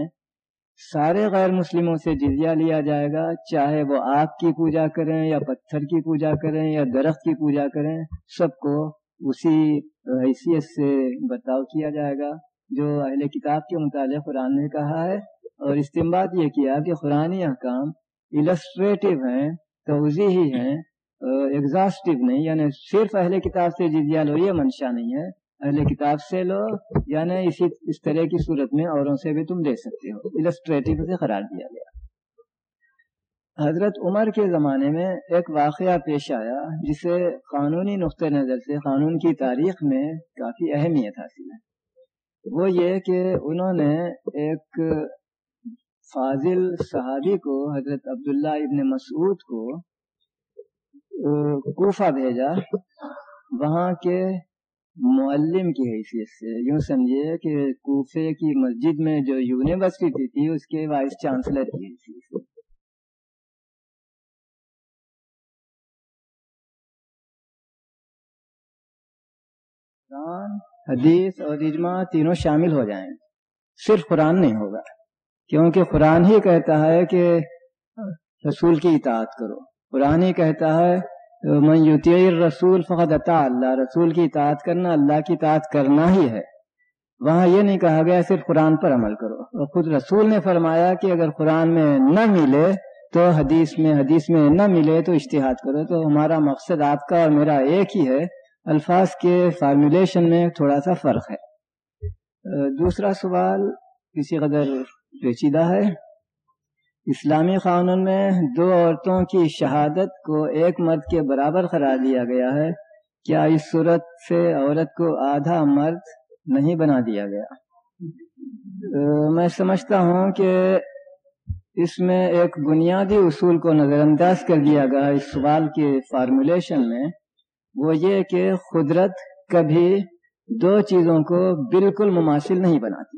سارے غیر مسلموں سے جزیہ لیا جائے گا، چاہے وہ آگ کی پوجا کریں یا پتھر کی پوجا کریں یا درخت کی پوجا کریں، سب کو اسی حیثیت سے برتاؤ کیا جائے گا، جو اہل کتاب کے متعلق قرآن نے کہا ہے۔ اور استعمال یہ کیا کہ قرآن احکام السٹریٹو ہیں توضیح ہی ہیں ایگزاسٹو نہیں یعنی صرف اہل کتاب سے جزیہ لو، یہ منشا نہیں ہے۔ اہل کتاب سے لو یعنی اسی اس طرح کی صورت میں اوروں سے بھی تم دے سکتے ہو۔ السٹریٹو سے قرار دیا گیا۔ حضرت عمر کے زمانے میں ایک واقعہ پیش آیا، جسے قانونی نقطۂ نظر سے، قانون کی تاریخ میں کافی اہمیت حاصل ہے۔ وہ یہ کہ انہوں نے ایک فاضل صحابی کو، حضرت عبداللہ ابن مسعود کو کوفہ بھیجا۔ وہاں کے معلم کی حیثیت سے۔ یوں سمجھیے کہ کوفے کی مسجد میں جو یونیورسٹی تھی اس کے وائس چانسلر کی حیثیت سے۔ قرآن، حدیث اور اجماع تینوں شامل ہو جائیں۔ صرف قرآن نہیں ہوگا، کیونکہ قرآن ہی کہتا ہے کہ رسول کی اطاعت کرو۔ قرآن ہی کہتا ہے من یطیع رسول فقط اطاع اللہ۔ رسول کی اطاعت کرنا اللہ کی اطاعت کرنا ہی ہے۔ وہاں یہ نہیں کہا گیا صرف قرآن پر عمل کرو۔ اور خود رسول نے فرمایا کہ اگر قرآن میں نہ ملے تو حدیث میں حدیث میں نہ ملے تو اشتہاد کرو۔ تو ہمارا مقصد آپ کا اور میرا ایک ہی ہے۔ الفاظ کے فارمولیشن میں تھوڑا سا فرق ہے۔ دوسرا سوال کسی قدر پیچیدہ ہے۔ اسلامی قانون میں دو عورتوں کی شہادت کو ایک مرد کے برابر قرار دیا گیا ہے۔ کیا اس صورت سے عورت کو آدھا مرد نہیں بنا دیا گیا؟ میں سمجھتا ہوں کہ اس میں ایک بنیادی اصول کو نظر انداز کر دیا گیا اس سوال کے فارمولیشن میں وہ یہ کہ قدرت کبھی دو چیزوں کو بالکل مماثل نہیں بناتی۔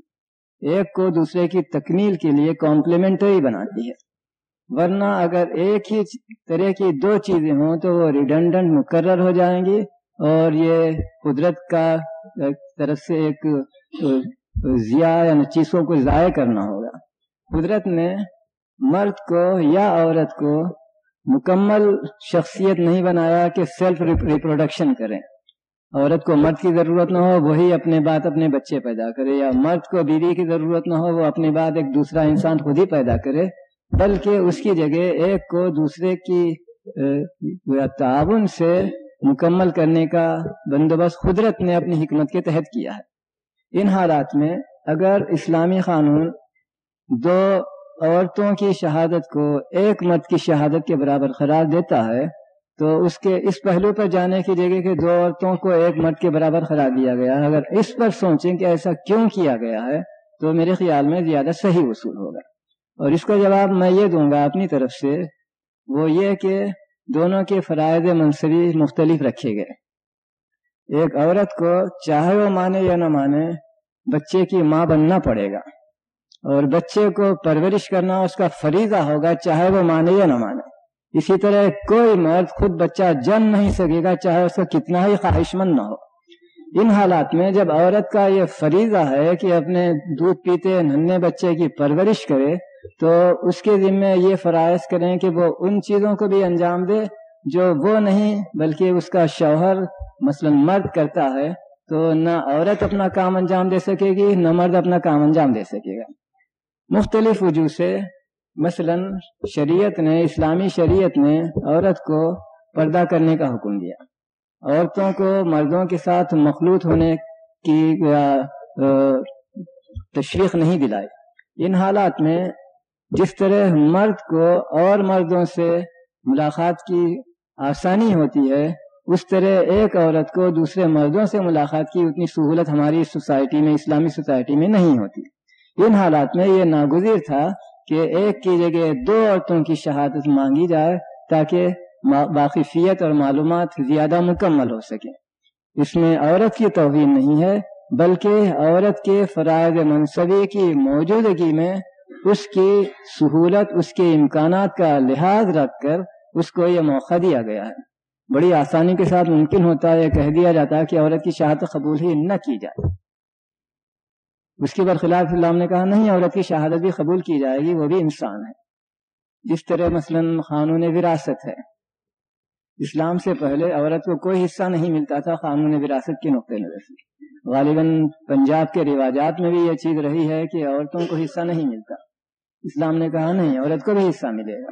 ایک کو دوسرے کی تکمیل کے لیے کمپلیمنٹری بناتی ہے۔ ورنہ اگر ایک ہی طرح کی دو چیزیں ہوں تو وہ ریڈنڈنٹ مقرر ہو جائیں گی اور یہ قدرت کا طرف سے ایک ضیاء یعنی چیزوں کو ضائع کرنا ہوگا۔ قدرت نے مرد کو یا عورت کو مکمل شخصیت نہیں بنایا کہ سیلف ریپروڈکشن کریں۔ عورت کو مرد کی ضرورت نہ ہو، وہی اپنے بات اپنے بچے پیدا کرے، یا مرد کو بیوی کی ضرورت نہ ہو، وہ اپنی بات ایک دوسرا انسان خود ہی پیدا کرے، بلکہ اس کی جگہ ایک کو دوسرے کی تعاون سے مکمل کرنے کا بندوبست قدرت نے اپنی حکمت کے تحت کیا ہے۔ ان حالات میں اگر اسلامی قانون دو عورتوں کی شہادت کو ایک مرد کی شہادت کے برابر قرار دیتا ہے تو اس کے اس پہلو پر جانے کی جگہ کہ دو عورتوں کو ایک مرد کے برابر قرار دیا گیا اگر اس پر سوچیں کہ ایسا کیوں کیا گیا ہے، تو میرے خیال میں زیادہ صحیح وصول ہوگا۔ اور اس کا جواب میں یہ دوں گا اپنی طرف سے، وہ یہ کہ دونوں کے فرائض منصبی مختلف رکھے گئے۔ ایک عورت کو چاہے وہ مانے یا نہ مانے، بچے کی ماں بننا پڑے گا۔ اور بچے کو پرورش کرنا اس کا فریضہ ہوگا چاہے وہ مانے یا نہ مانے۔ اسی طرح کوئی مرد خود بچہ جن نہیں سکے گا، چاہے اس کا کتنا ہی خواہش مند نہ ہو۔ ان حالات میں جب عورت کا یہ فریضہ ہے کہ اپنے دودھ پیتے ننے بچے کی پرورش کرے، تو اس کے ذمے یہ فرائض کریں کہ وہ ان چیزوں کو بھی انجام دے جو وہ نہیں، بلکہ اس کا شوہر مثلا مرد کرتا ہے، تو نہ عورت اپنا کام انجام دے سکے گی، نہ مرد اپنا کام انجام دے سکے گا۔ مختلف وجوہ سے مثلا شریعت نے، اسلامی شریعت نے عورت کو پردہ کرنے کا حکم دیا۔ عورتوں کو مردوں کے ساتھ مخلوط ہونے کی تشریح نہیں دلائی۔ ان حالات میں جس طرح مرد کو اور مردوں سے ملاقات کی آسانی ہوتی ہے، اس طرح ایک عورت کو دوسرے مردوں سے ملاقات کی اتنی سہولت ہماری سوسائٹی میں، اسلامی سوسائٹی میں نہیں ہوتی۔ ان حالات میں یہ ناگزیر تھا کہ ایک کی جگہ دو عورتوں کی شہادت مانگی جائے تاکہ باقفیت اور معلومات زیادہ مکمل ہو سکے اس میں عورت کی توہین نہیں ہے، بلکہ عورت کے فرائض منصبی کی موجودگی میں اس کی سہولت، اس کے امکانات کا لحاظ رکھ کر اس کو یہ موقع دیا گیا ہے۔ بڑی آسانی کے ساتھ ممکن ہوتا ہے کہہ دیا جاتا ہے کہ عورت کی شہادت قبول ہی نہ کی جائے۔ اس کے برخلاف اسلام نے کہا نہیں، عورت کی شہادت بھی قبول کی جائے گی، وہ بھی انسان ہے۔ جس طرح مثلا قانون وراثت ہے۔ اسلام سے پہلے عورت کو کوئی حصہ نہیں ملتا تھا قانون وراثت کے نقطۂ نظر سے۔ غالباً پنجاب کے رواجات میں بھی یہ چیز رہی ہے کہ عورتوں کو حصہ نہیں ملتا۔ اسلام نے کہا نہیں، عورت کو بھی حصہ ملے گا۔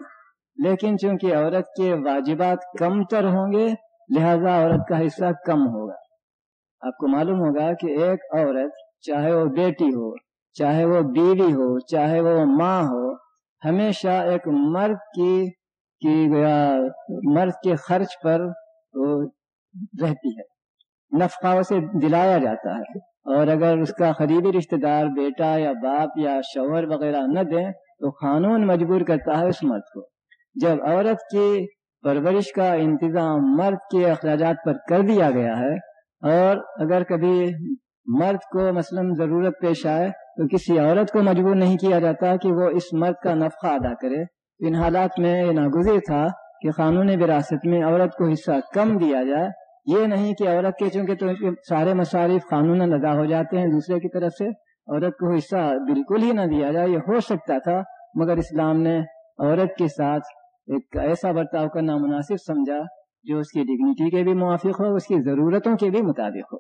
لیکن چونکہ عورت کے واجبات کم تر ہوں گے، لہذا عورت کا حصہ کم ہوگا۔ آپ کو معلوم ہوگا کہ ایک عورت چاہے وہ بیٹی ہو، چاہے وہ بیوی ہو، چاہے وہ ماں ہو، ہمیشہ ایک مرد کی کی مرد کے خرچ پر رہتی ہے۔ نفقہ اسے دلایا جاتا ہے۔ اور اگر اس کا قریبی رشتہ دار بیٹا یا باپ یا شوہر وغیرہ نہ دیں، تو قانون مجبور کرتا ہے اس مرد کو۔ جب عورت کی پرورش کا انتظام مرد کے اخراجات پر کر دیا گیا ہے، اور اگر کبھی مرد کو مثلا ضرورت پیش آئے تو کسی عورت کو مجبور نہیں کیا جاتا کہ وہ اس مرد کا نفقہ ادا کرے۔ ان حالات میں یہ ناگزیر تھا کہ قانون وراثت میں عورت کو حصہ کم دیا جائے۔ یہ نہیں کہ عورت کے چونکہ تو سارے مصارف قانون ادا ہو جاتے ہیں دوسرے کی طرف سے، عورت کو حصہ بالکل ہی نہ دیا جائے، یہ ہو سکتا تھا، مگر اسلام نے عورت کے ساتھ ایک ایسا برتاؤ کرنا مناسب سمجھا جو اس کی ڈگنیٹی کے بھی موافق ہو، اس کی ضرورتوں کے بھی مطابق ہو۔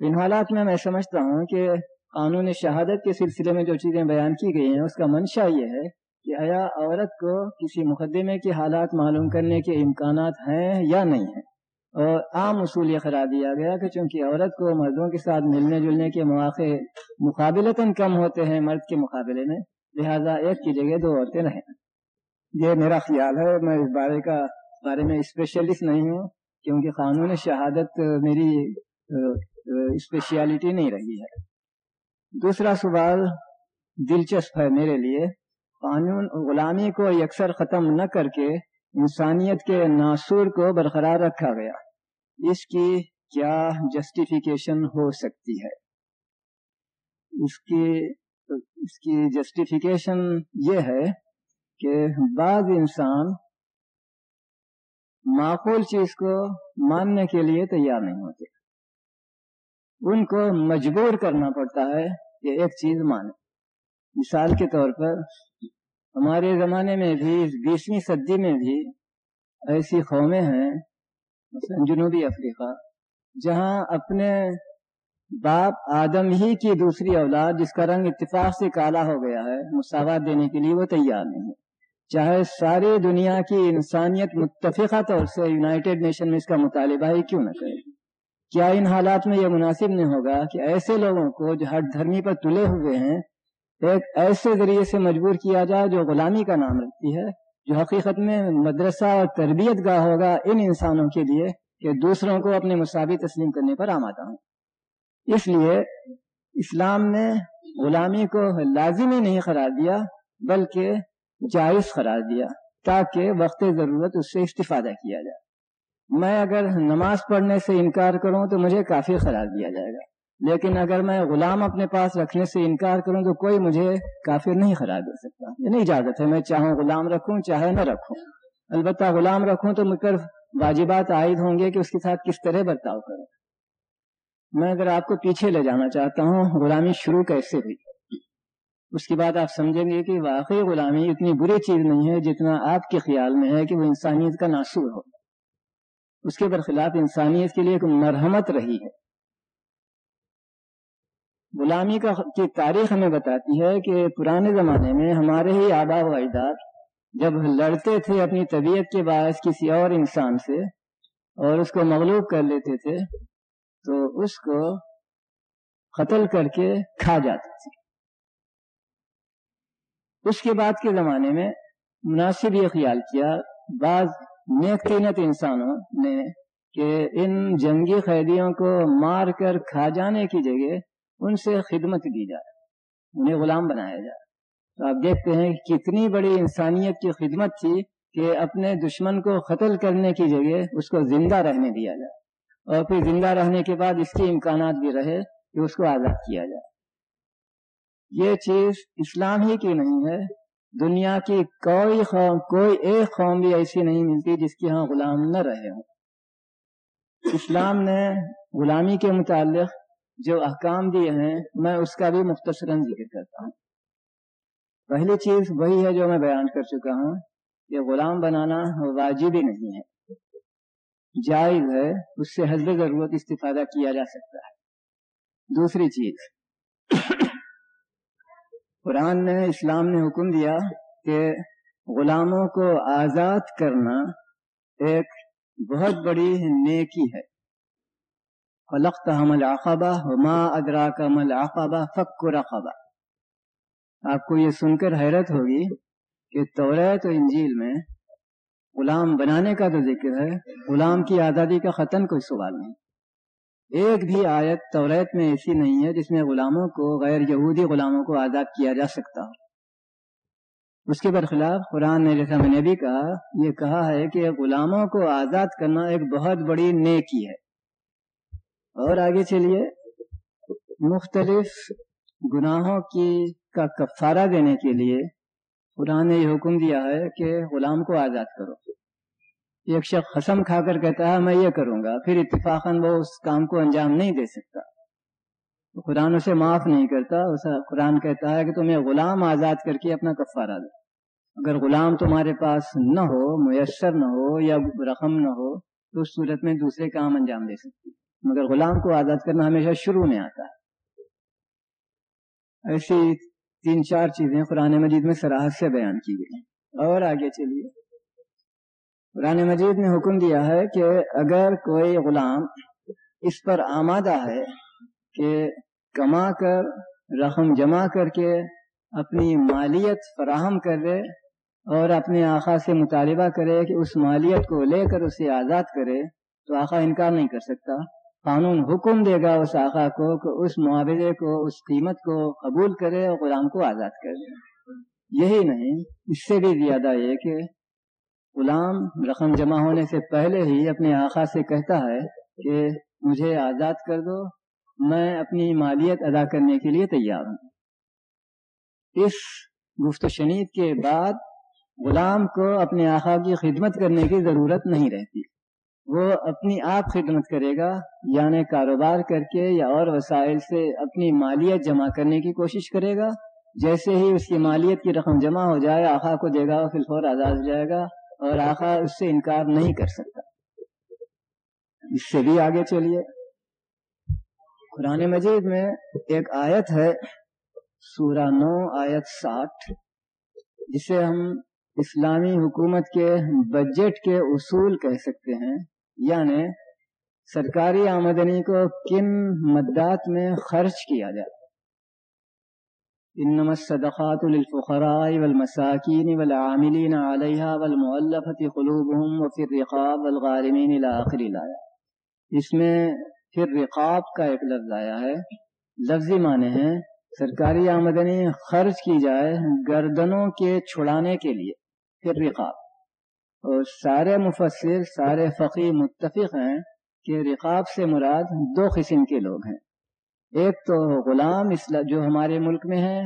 ان حالات میں میں سمجھتا ہوں کہ قانون شہادت کے سلسلے میں جو چیزیں بیان کی گئی ہیں، اس کا منشا یہ ہے کہ آیا عورت کو کسی مقدمے کے حالات معلوم کرنے کے امکانات ہیں یا نہیں ہیں۔ اور عام اصول یہ قرار دیا گیا کہ چونکہ عورت کو مردوں کے ساتھ ملنے جلنے کے مواقع مقابلتاً کم ہوتے ہیں مرد کے مقابلے میں، لہذا ایک کی جگہ دو عورتیں رہیں۔ یہ میرا خیال ہے، میں اس بارے کا بارے میں اسپیشلسٹ نہیں ہوں، کیونکہ قانون شہادت میری اسپیشلٹی نہیں رہی ہے۔ دوسرا سوال دلچسپ ہے میرے لیے۔ قانون غلامی کو یکسر ختم نہ کر کے انسانیت کے ناصور کو برقرار رکھا گیا۔ اس کی کیا جسٹیفیکیشن ہو سکتی ہے؟ اس کی اس کی جسٹیفیکیشن یہ ہے کہ بعض انسان معقول چیز کو ماننے کے لیے تیار نہیں ہوتے۔ ان کو مجبور کرنا پڑتا ہے کہ ایک چیز مانے۔ مثال کے طور پر، ہمارے زمانے میں بھی، بیسویں صدی میں بھی ایسی قومیں ہیں، مثلا جنوبی افریقہ، جہاں اپنے باپ آدم ہی کی دوسری اولاد، جس کا رنگ اتفاق سے کالا ہو گیا ہے، مساوات دینے کے لیے وہ تیار نہیں ہے۔ چاہے ساری دنیا کی انسانیت متفقہ طور سے یونائٹیڈ نیشن میں اس کا مطالبہ ہی کیوں نہ کرے۔ کیا ان حالات میں یہ مناسب نہیں ہوگا کہ ایسے لوگوں کو جو ہر دھرمی پر تلے ہوئے ہیں، ایک ایسے ذریعے سے مجبور کیا جائے جو غلامی کا نام رکھتی ہے، جو حقیقت میں مدرسہ اور تربیت گاہ ہوگا ان انسانوں کے لیے کہ دوسروں کو اپنے مساوی تسلیم کرنے پر آماتا ہوں۔ اس لیے اسلام نے غلامی کو لازمی نہیں قرار دیا، بلکہ جائز قرار دیا تاکہ وقت ضرورت اس سے استفادہ کیا جائے۔ میں اگر نماز پڑھنے سے انکار کروں تو مجھے کافی قرار دیا جائے گا۔ لیکن اگر میں غلام اپنے پاس رکھنے سے انکار کروں تو کوئی مجھے کافر نہیں قرار دے سکتا۔ یہ نہیں اجازت ہے، میں چاہوں غلام رکھوں، چاہے نہ رکھوں۔ البتہ غلام رکھوں تو مجھ پر واجبات عائد ہوں گے کہ اس کے ساتھ کس طرح برتاؤ کروں۔ میں اگر آپ کو پیچھے لے جانا چاہتا ہوں، غلامی شروع کیسے ہوئی؟ اس کے بعد آپ سمجھیں گے کہ واقعی غلامی اتنی بری چیز نہیں ہے جتنا آپ کے خیال میں ہے کہ وہ انسانیت کا ناصور ہو۔ اس کے برخلاف انسانیت کے لیے ایک مرحمت رہی ہے۔ غلامی کا کی تاریخ ہمیں بتاتی ہے کہ پرانے زمانے میں ہمارے ہی آبا و اجداد جب لڑتے تھے اپنی طبیعت کے باعث کسی اور انسان سے اور اس کو مغلوب کر لیتے تھے، تو اس کو قتل کر کے کھا جاتے تھے۔ اس کے بعد کے زمانے میں مناسب یہ خیال کیا، بعض نیک تینت انسانوں نے کہ ان جنگی قیدیوں کو مار کر کھا جانے کی جگہ ان سے خدمت دی جائے، انہیں غلام بنایا جائے۔ تو آپ دیکھتے ہیں کتنی بڑی انسانیت کی خدمت تھی کہ اپنے دشمن کو قتل کرنے کی جگہ اس کو زندہ رہنے دیا جائے۔ اور پھر زندہ رہنے کے بعد اس کے امکانات بھی رہے کہ اس کو آزاد کیا جائے۔ یہ چیز اسلام ہی کی نہیں ہے دنیا کی کوئی قوم، کوئی ایک قوم بھی ایسی نہیں ملتی جس کی ہاں غلام نہ رہے ہوں۔ اسلام نے غلامی کے متعلق جو احکام دیے ہیں، میں اس کا بھی مختصراً ذکر کرتا ہوں۔ پہلی چیز وہی ہے جو میں بیان کر چکا ہوں کہ غلام بنانا واجب ہی نہیں ہے۔ جائز ہے، اس سے حضر ضرورت استفادہ کیا جا سکتا ہے۔ دوسری چیز قرآن نے اسلام نے حکم دیا کہ غلاموں کو آزاد کرنا ایک بہت بڑی نیکی ہے۔ فلقت حمل عقبہ ما ادرا کا مل عقبہ فک رقبہ آپ کو یہ سن کر حیرت ہوگی کہ توریت و انجیل میں غلام بنانے کا تو ذکر ہے، غلام کی آزادی کا ختم کوئی سوال نہیں۔ ایک بھی آیت توریت میں ایسی نہیں ہے جس میں غلاموں کو غیر یہودی غلاموں کو آزاد کیا جا سکتا ہو۔ اس کے برخلاف قرآن نے جیسا میں نے بھی کہا، یہ کہا ہے کہ غلاموں کو آزاد کرنا ایک بہت بڑی نیکی ہے۔ اور آگے چلیے، مختلف گناہوں کی کا کفارہ دینے کے لیے قرآن نے یہ حکم دیا ہے کہ غلام کو آزاد کرو۔ ایک شخص قسم کھا کر کہتا ہے، میں یہ کروں گا۔ پھر اتفاقاً وہ اس کام کو انجام نہیں دے سکتا۔ قرآن اسے معاف نہیں کرتا، اسے قرآن کہتا ہے کہ تمہیں غلام آزاد کر کے اپنا کفارہ دو۔ اگر غلام تمہارے پاس نہ ہو، میسر نہ ہو یا رقم نہ ہو، تو اس صورت میں دوسرے کام انجام دے سکتی مگر غلام کو آزاد کرنا ہمیشہ شروع میں آتا ہے۔ ایسی تین چار چیزیں قرآن مجید میں سراحت سے بیان کی گئی اور آگے چلیے۔ قرآن مجید نے حکم دیا ہے کہ اگر کوئی غلام اس پر آمادہ ہے کہ کما کر، رقم جمع کر کے اپنی مالیت فراہم کر دے اور اپنے آخا سے مطالبہ کرے کہ اس مالیت کو لے کر اسے آزاد کرے، تو آخا انکار نہیں کر سکتا۔ قانون حکم دے گا اس آقا کو کہ اس معاوضے کو، اس قیمت کو قبول کرے اور غلام کو آزاد کر دے یہی نہیں، اس سے بھی زیادہ یہ کہ غلام رقم جمع ہونے سے پہلے ہی اپنے آقا سے کہتا ہے کہ مجھے آزاد کر دو، میں اپنی مالیت ادا کرنے کے لیے تیار ہوں۔ اس گفت شنید کے بعد غلام کو اپنے آقا کی خدمت کرنے کی ضرورت نہیں رہتی۔ وہ اپنی آپ خدمت کرے گا یعنی کاروبار کر کے یا اور وسائل سے اپنی مالیت جمع کرنے کی کوشش کرے گا۔ جیسے ہی اس کی مالیت کی رقم جمع ہو جائے آخا کو دے گا پھر فور آزاد ہو جائے گا۔ اور آخا اس سے انکار نہیں کر سکتا۔ اس سے بھی آگے چلیے۔ قرآن مجید میں ایک آیت ہے، سورہ نو، آیت ساٹھ، جسے ہم اسلامی حکومت کے بجٹ کے اصول کہہ سکتے ہیں۔ یعنی سرکاری آمدنی کو کن مدات میں خرچ کیا جائے؟ انما الصدقات للفقراء والمساکین والعاملین علیہا والمؤلفت قلوبهم وفی الرقاب والغارمین الى لایا اس میں پھر رقاب کا ایک لفظ آیا ہے۔ لفظی معنی ہیں سرکاری آمدنی خرچ کی جائے گردنوں کے چھڑانے کے لیے، پھر رقاب۔ اور سارے مفسر، سارے فقی متفق ہیں کہ رقاب سے مراد دو قسم کے لوگ ہیں۔ ایک تو غلام جو ہمارے ملک میں ہیں،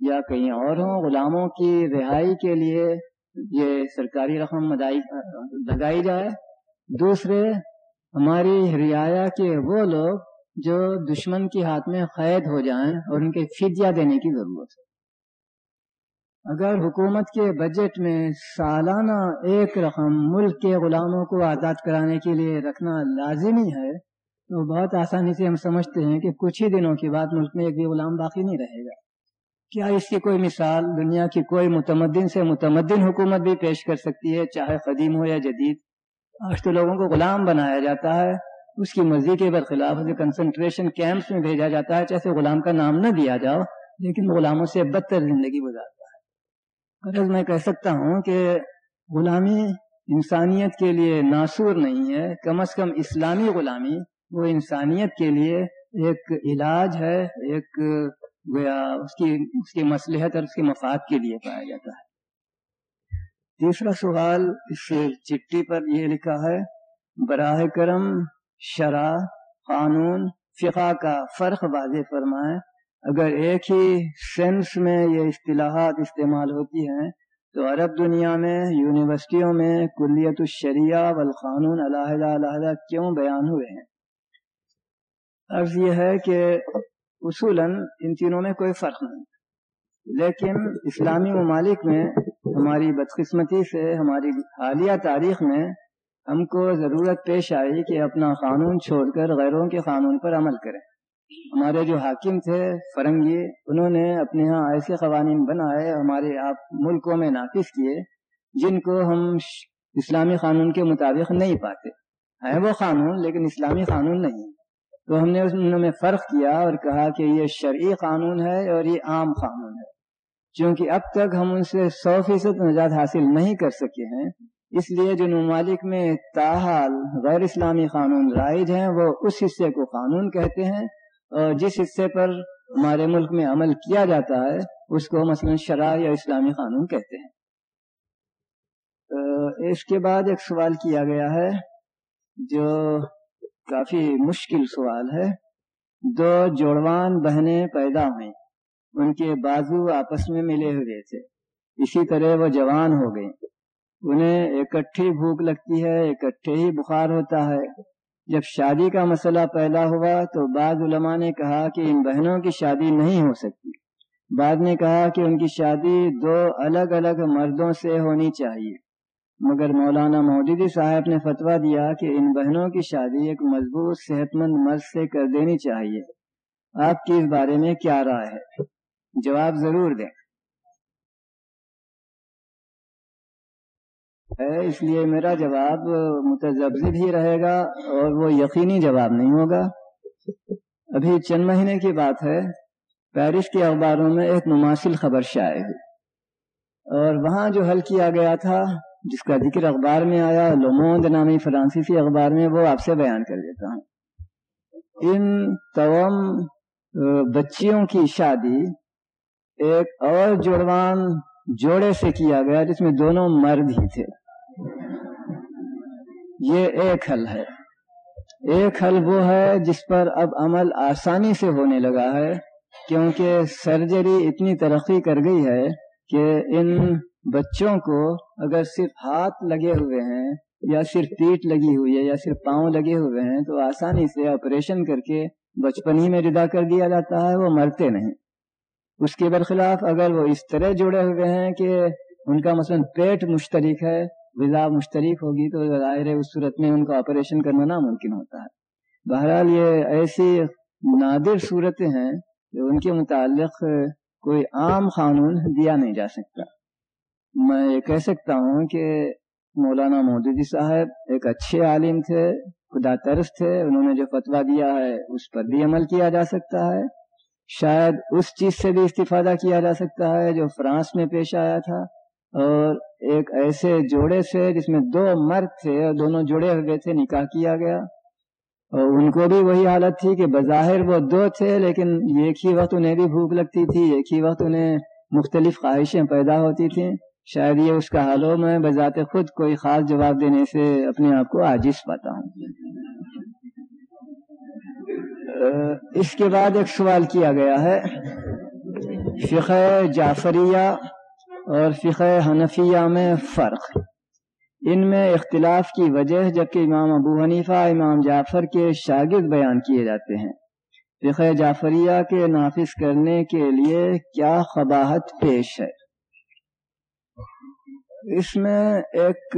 یا کہیں اور ہوں، غلاموں کی رہائی کے لیے یہ سرکاری رقم لگائی جائے۔ دوسرے، ہماری رعایا کے وہ لوگ جو دشمن کے ہاتھ میں قید ہو جائیں اور ان کے فدیہ دینے کی ضرورت ہے۔ اگر حکومت کے بجٹ میں سالانہ ایک رقم ملک کے غلاموں کو آزاد کرانے کے لیے رکھنا لازمی ہے تو بہت آسانی سے ہم سمجھتے ہیں کہ کچھ ہی دنوں کے بعد ملک میں ایک بھی غلام باقی نہیں رہے گا۔ کیا اس کی کوئی مثال دنیا کی کوئی متمدن سے متمدن حکومت بھی پیش کر سکتی ہے، چاہے قدیم ہو یا جدید؟ آج تو لوگوں کو غلام بنایا جاتا ہے، اس کی مرضی کے برخلاف کنسنٹریشن کیمپس میں بھیجا جاتا ہے چاہے غلام کا نام نہ دیا جاؤ، لیکن غلاموں سے بدتر زندگی گزار غرض میں کہہ سکتا ہوں کہ غلامی انسانیت کے لیے ناسور نہیں ہے، کم از کم اسلامی غلامی وہ انسانیت کے لیے ایک علاج ہے، ایک گویا اس کی اس کی مسلحت اور اس کے مفاد کے لیے پایا جاتا ہے۔ تیسرا سوال اس چٹھی پر یہ لکھا ہے، براہ کرم شرح قانون، فقہ کا فرق واضح فرمائے اگر ایک ہی سینس میں یہ اصطلاحات استعمال ہوتی ہیں، تو عرب دنیا میں، یونیورسٹیوں میں کلیت الشریعہ والقانون علیحدہ علیحدہ کیوں بیان ہوئے ہیں؟ عرض یہ ہے کہ اصولاً ان تینوں میں کوئی فرق نہیں۔ لیکن اسلامی ممالک میں ہماری بدقسمتی سے، ہماری حالیہ تاریخ میں ہم کو ضرورت پیش آئی کہ اپنا قانون چھوڑ کر غیروں کے قانون پر عمل کریں۔ ہمارے جو حاکم تھے، فرنگی، انہوں نے اپنے ہاں ایسے قوانین بنائے، ہمارے آپ ملکوں میں نافذ کیے، جن کو ہم اسلامی قانون کے مطابق نہیں پاتے۔ ہیں وہ قانون، لیکن اسلامی قانون نہیں۔ تو ہم نے انہوں میں فرق کیا اور کہا کہ یہ شرعی قانون ہے اور یہ عام قانون ہے۔ چونکہ اب تک ہم ان سے سو فیصد نجات حاصل نہیں کر سکے ہیں، اس لیے جو ممالک میں تاحال غیر اسلامی قانون رائج ہیں، وہ اس حصے کو قانون کہتے ہیں۔ اور جس حصے پر ہمارے ملک میں عمل کیا جاتا ہے، اس کو مثلا شرح یا اسلامی قانون کہتے ہیں۔ اس کے بعد ایک سوال کیا گیا ہے، جو کافی مشکل سوال ہے۔ دو جوڑوان بہنیں پیدا ہوئیں، ان کے بازو آپس میں ملے ہوئے تھے۔ اسی طرح وہ جوان ہو گئے انہیں اکٹھی بھوک لگتی ہے، اکٹھے ہی بخار ہوتا ہے۔ جب شادی کا مسئلہ پیدا ہوا تو بعض علماء نے کہا کہ ان بہنوں کی شادی نہیں ہو سکتی۔ بعد نے کہا کہ ان کی شادی دو الگ الگ مردوں سے ہونی چاہیے۔ مگر مولانا مودودی صاحب نے فتویٰ دیا کہ ان بہنوں کی شادی ایک مضبوط صحت مند مرد سے کر دینی چاہیے۔ آپ کی اس بارے میں کیا رائے ہے؟ جواب ضرور دیں۔ اس لیے میرا جواب متضبط ہی رہے گا اور وہ یقینی جواب نہیں ہوگا۔ ابھی چند مہینے کی بات ہے۔ پیرس کے اخباروں میں ایک مماثل خبر شائع ہوئی۔ اور وہاں جو حل کیا گیا تھا جس کا ذکر اخبار میں آیا، لوموند نامی فرانسیسی اخبار میں، وہ آپ سے بیان کر دیتا ہوں۔ ان توم بچیوں کی شادی ایک اور جوڑوان جوڑے سے کیا گیا، جس میں دونوں مرد ہی تھے۔ یہ ایک حل ہے۔ ایک حل وہ ہے جس پر اب عمل آسانی سے ہونے لگا ہے، کیونکہ سرجری اتنی ترقی کر گئی ہے کہ ان بچوں کو اگر صرف ہاتھ لگے ہوئے ہیں یا صرف پیٹ لگی ہوئی ہے یا صرف پاؤں لگے ہوئے ہیں، تو آسانی سے آپریشن کر کے بچپن ہی میں ردا کر دیا جاتا ہے، وہ مرتے نہیں۔ اس کے برخلاف اگر وہ اس طرح جڑے ہوئے ہیں کہ ان کا مثلا پیٹ مشترک ہے، غذا مشترک ہوگی، تو ظاہر ہے اس صورت میں ان کا آپریشن کرنا ناممکن ہوتا ہے۔ بہرحال یہ ایسی نادر صورتیں ہیں کہ ان کے متعلق کوئی عام قانون دیا نہیں جا سکتا۔ میں یہ کہہ سکتا ہوں کہ مولانا مودودی صاحب ایک اچھے عالم تھے، خدا ترس تھے، انہوں نے جو فتویٰ دیا ہے اس پر بھی عمل کیا جا سکتا ہے۔ شاید اس چیز سے بھی استفادہ کیا جا سکتا ہے جو فرانس میں پیش آیا تھا۔ اور ایک ایسے جوڑے سے جس میں دو مرد تھے اور دونوں جڑے ہوئے تھے، نکاح کیا گیا۔ اور ان کو بھی وہی حالت تھی کہ بظاہر وہ دو تھے، لیکن ایک ہی وقت انہیں بھی بھوک لگتی تھی، ایک ہی وقت انہیں مختلف خواہشیں پیدا ہوتی تھیں۔ شاید یہ اس کا حل ہو، میں بذات خود کوئی خاص جواب دینے سے اپنے آپ کو عاجز پاتا ہوں۔ اس کے بعد ایک سوال کیا گیا ہے۔ فقہ جعفریہ اور فقہ حنفیہ میں فرق۔ ان میں اختلاف کی وجہ جبکہ امام ابو حنیفہ، امام جعفر کے شاگرد بیان کیے جاتے ہیں۔ فقہ جعفریہ کے نافذ کرنے کے لیے کیا قباحت پیش ہے؟ اس میں ایک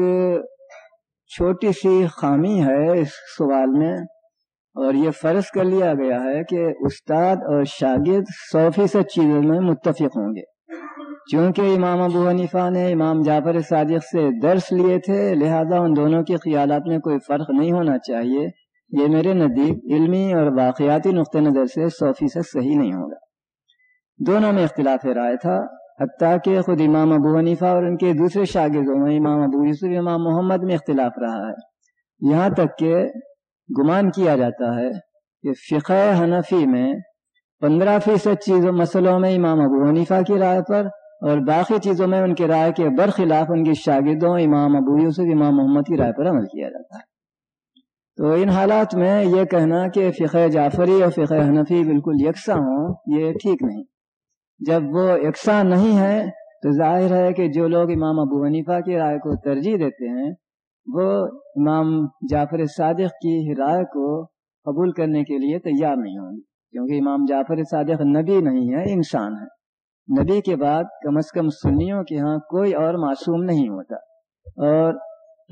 چھوٹی سی خامی ہے اس سوال میں، اور یہ فرض کر لیا گیا ہے کہ استاد اور شاگرد سو فیصد چیزوں میں متفق ہوں گے۔ چونکہ امام ابو حنیفہ نے امام جعفر صادق سے درس لیے تھے، لہذا ان دونوں کے خیالات میں کوئی فرق نہیں ہونا چاہیے۔ یہ میرے نزدیک علمی اور واقعاتی نقطۂ نظر سے سو فیصد صحیح نہیں ہوگا۔ دونوں میں اختلاف رائے تھا۔ حتیٰ کہ خود امام ابو حنیفہ اور ان کے دوسرے شاگردوں میں امام ابو یوسف، امام محمد میں اختلاف رہا ہے۔ یہاں تک کہ گمان کیا جاتا ہے کہ فقہ حنفی میں پندرہ فیصد چیزوں، مسئلوں میں امام ابو حنیفہ کی رائے پر اور باقی چیزوں میں ان کے رائے کے برخلاف ان کے شاگردوں، امام ابو یوسف، امام محمد کی رائے پر عمل کیا جاتا ہے۔ تو ان حالات میں یہ کہنا کہ فقہ جعفری اور فقہ حنفی بالکل یکساں ہوں، یہ ٹھیک نہیں۔ جب وہ یکساں نہیں ہے تو ظاہر ہے کہ جو لوگ امام ابو حنیفہ کی رائے کو ترجیح دیتے ہیں، وہ امام جعفر صادق کی رائے کو قبول کرنے کے لیے تیار نہیں ہوں گے۔ کیونکہ امام جعفر صادق نبی نہیں ہے، انسان ہے۔ نبی کے بعد کم از کم سنیوں کے ہاں کوئی اور معصوم نہیں ہوتا۔ اور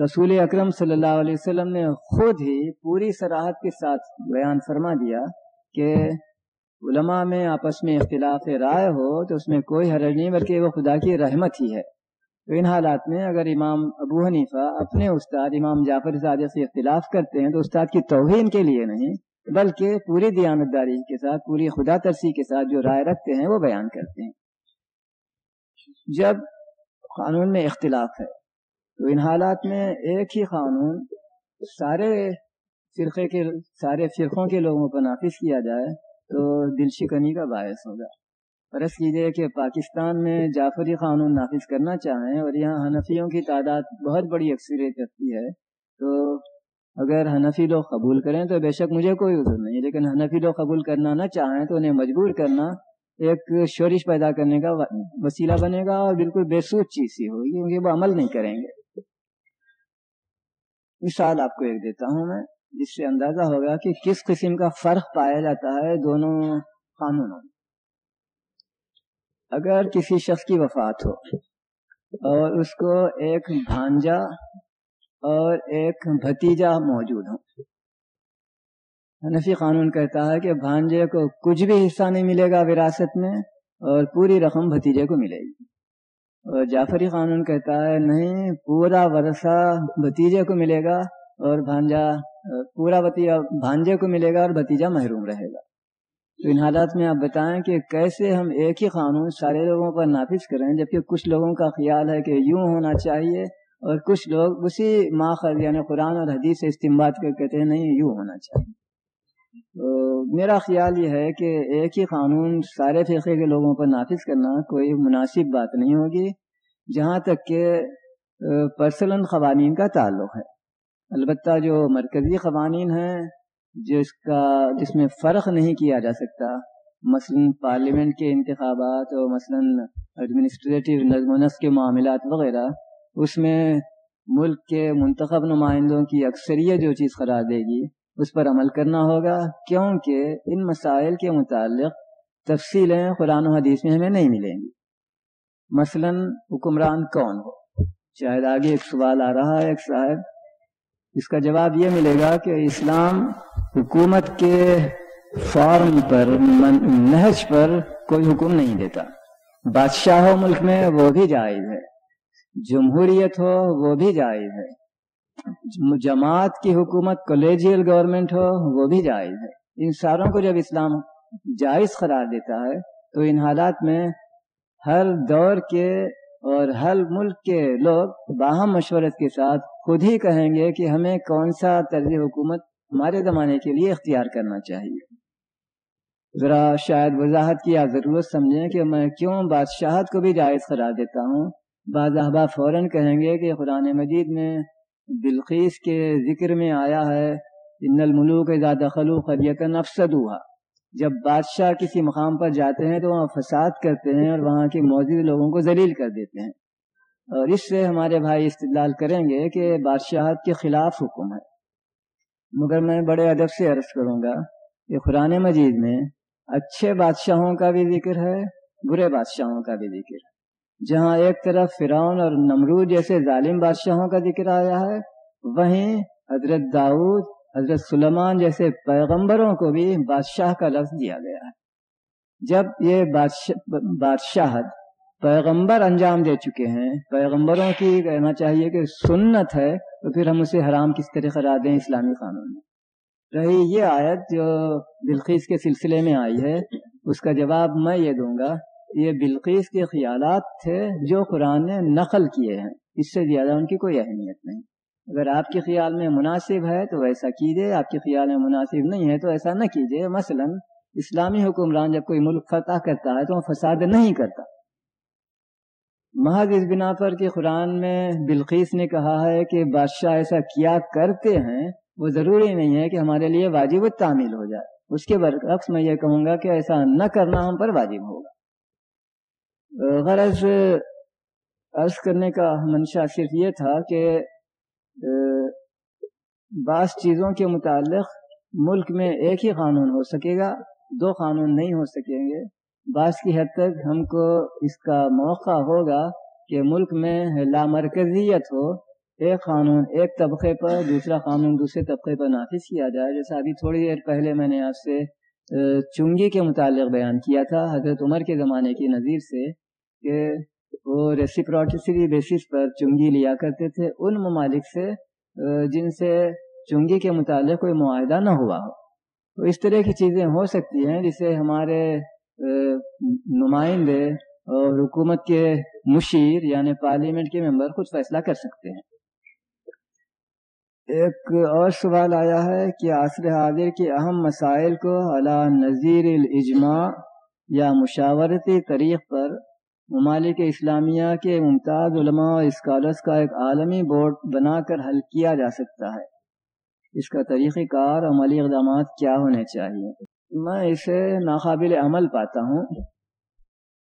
رسول اکرم صلی اللہ علیہ وسلم نے خود ہی پوری سراحت کے ساتھ بیان فرما دیا کہ علماء میں آپس میں اختلاف رائے ہو تو اس میں کوئی حرج نہیں، بلکہ وہ خدا کی رحمت ہی ہے۔ تو ان حالات میں اگر امام ابو حنیفہ اپنے استاد امام جعفر صادق سے اختلاف کرتے ہیں تو استاد کی توہین کے لیے نہیں، بلکہ پوری دیانتداری کے ساتھ، پوری خدا ترسی کے ساتھ جو رائے رکھتے ہیں وہ بیان کرتے ہیں۔ جب قانون میں اختلاف ہے تو ان حالات میں ایک ہی قانون سارے فرقے کے، سارے فرقوں کے لوگوں پر نافذ کیا جائے۔ تو دل شکنی کا باعث ہوگا۔ فرض کیجیے کہ پاکستان میں جعفری قانون نافذ کرنا چاہیں اور یہاں حنفیوں کی تعداد بہت بڑی اکثریت رکھتی ہے، تو اگر حنفی لوگ قبول کریں تو بے شک مجھے کوئی عذر نہیں لیکن حنفی لوگ قبول کرنا نہ چاہیں تو انہیں مجبور کرنا ایک شورش پیدا کرنے کا وسیلہ بنے گا اور بالکل بے سوچ چیز سی ہوگی، کیونکہ وہ عمل نہیں کریں گے۔ مثال آپ کو ایک دیتا ہوں میں۔ جس سے اندازہ ہوگا کہ کس قسم کا فرق پایا جاتا ہے دونوں قانونوں میں۔ اگر کسی شخص کی وفات ہو اور اس کو ایک بھانجا اور ایک بھتیجا موجود ہو حنفی قانون کہتا ہے کہ بھانجے کو کچھ بھی حصہ نہیں ملے گا وراثت میں اور پوری رقم بھتیجے کو ملے گی۔ اور جعفری قانون کہتا ہے، نہیں، پورا ورثہ بھتیجے کو ملے گا اور بھانجا پورا بھانجے کو ملے گا اور بھتیجا محروم رہے گا۔ تو ان حالات میں آپ بتائیں کہ کیسے ہم ایک ہی قانون سارے لوگوں پر نافذ کریں، جبکہ کچھ لوگوں کا خیال ہے کہ یوں ہونا چاہیے اور کچھ لوگ اسی ماخذ یعنی قرآن اور حدیث سے استعمال کر کہتے ہیں، نہیں، یوں ہونا چاہیے۔ تو میرا خیال یہ ہے کہ ایک ہی قانون سارے فقے کے لوگوں پر نافذ کرنا کوئی مناسب بات نہیں ہوگی، جہاں تک کہ پرسنل قوانین کا تعلق ہے۔ البتہ جو مرکزی قوانین ہیں، جس کا، جس میں فرق نہیں کیا جا سکتا، مثلا پارلیمنٹ کے انتخابات اور مثلا ایڈمنسٹریٹو نظم و نسق کے معاملات وغیرہ، اس میں ملک کے منتخب نمائندوں کی اکثریت جو چیز قرار دے گی، اس پر عمل کرنا ہوگا، کیونکہ ان مسائل کے متعلق تفصیلیں قرآن و حدیث میں ہمیں نہیں ملیں گی۔ مثلا حکمران کون ہو؟ شاید آگے ایک سوال آ رہا ہے، ایک صاحب۔ اس کا جواب یہ ملے گا کہ اسلام حکومت کے فارم پر نہج پر کوئی حکم نہیں دیتا۔ بادشاہ ہو ملک میں، وہ بھی جائز ہے۔ جمہوریت ہو، وہ بھی جائز ہے۔ جماعت کی حکومت کولیجیل گورنمنٹ ہو، وہ بھی جائز ہے۔ ان ساروں کو جب اسلام جائز قرار دیتا ہے، تو ان حالات میں ہر دور کے اور ہر ملک کے لوگ باہم مشورت کے ساتھ خود ہی کہیں گے کہ ہمیں کون سا طرز حکومت ہمارے زمانے کے لیے اختیار کرنا چاہیے۔ ذرا شاید وضاحت کی آپ ضرورت سمجھیں کہ میں کیوں بادشاہت کو بھی جائز قرار دیتا ہوں۔ بعض احباب فوراً کہیں گے کہ قرآن مجید میں بلخیس کے ذکر میں آیا ہے، ان الملوک زیادہ خلوق خلیتن افسد ہوا جب بادشاہ کسی مقام پر جاتے ہیں تو وہاں فساد کرتے ہیں اور وہاں کے موجود لوگوں کو ذلیل کر دیتے ہیں۔ اور اس سے ہمارے بھائی استدلال کریں گے کہ بادشاہت کے خلاف حکم ہے۔ مگر میں بڑے ادب سے عرض کروں گا کہ قرآن مجید میں اچھے بادشاہوں کا بھی ذکر ہے، برے بادشاہوں کا بھی ذکر ہے۔ جہاں ایک طرف فرعون اور نمرود جیسے ظالم بادشاہوں کا ذکر آیا ہے، وہیں حضرت داؤد، حضرت سلمان جیسے پیغمبروں کو بھی بادشاہ کا لفظ دیا گیا ہے۔ جب یہ بادشاہت پیغمبر انجام دے چکے ہیں۔ پیغمبروں کی کہنا چاہیے کہ سنت ہے، تو پھر ہم اسے حرام کس طرح کرا دیں اسلامی قانون میں؟ رہی یہ آیت جو بلقیس کے سلسلے میں آئی ہے، اس کا جواب میں یہ دوں گا، یہ بلقیس کے خیالات تھے جو قرآن نے نقل کیے ہیں۔ اس سے زیادہ ان کی کوئی اہمیت نہیں۔ اگر آپ کے خیال میں مناسب ہے تو ایسا کیجیے آپ کے خیال میں مناسب نہیں ہے تو ایسا نہ کیجیے مثلا، اسلامی حکمران جب کوئی ملک فتح کرتا ہے تو وہ فساد نہیں کرتا۔ محض اس بنا پر کہ قرآن میں بلقیس نے کہا ہے کہ بادشاہ ایسا کیا کرتے ہیں، وہ ضروری نہیں ہے کہ ہمارے لیے واجب تعمیل ہو جائے۔ اس کے برعکس میں یہ کہوں گا کہ ایسا نہ کرنا ہم پر واجب ہوگا۔ غرض عرض کرنے کا منشا صرف یہ تھا کہ بعض چیزوں کے متعلق ملک میں ایک ہی قانون ہو سکے گا، دو قانون نہیں ہو سکیں گے۔ بعض کی حد تک ہم کو اس کا موقع ہوگا کہ ملک میں لامرکزیت ہو، ایک قانون، ایک طبقے پر، دوسرا قانون دوسرے طبقے پر نافذ کیا جائے، جیسا ابھی تھوڑی دیر پہلے میں نے آپ سے چنگی کے متعلق بیان کیا تھا، حضرت عمر کے زمانے کی نظیر سے، کہ وہ ریسیپروٹیسری بیسس پر چنگی لیا کرتے تھے، ان ممالک سے جن سے چنگی کے متعلق کوئی معاہدہ نہ ہوا ہو۔ تو اس طرح کی چیزیں ہو سکتی ہیں جسے ہمارے نمائندے اور حکومت کے مشیر یعنی پارلیمنٹ کے ممبر خود فیصلہ کر سکتے ہیں۔ ایک اور سوال آیا ہے کہ عصر حاضر کے اہم مسائل کو علا نظیر الاجماع یا مشاورتی طریق پر ممالک اسلامیہ کے ممتاز علماء اور اسکالرس کا ایک عالمی بورڈ بنا کر حل کیا جا سکتا ہے۔ اس کا طریقہ کار عملی اقدامات کیا ہونے چاہیے؟ میں اسے ناقابل عمل پاتا ہوں۔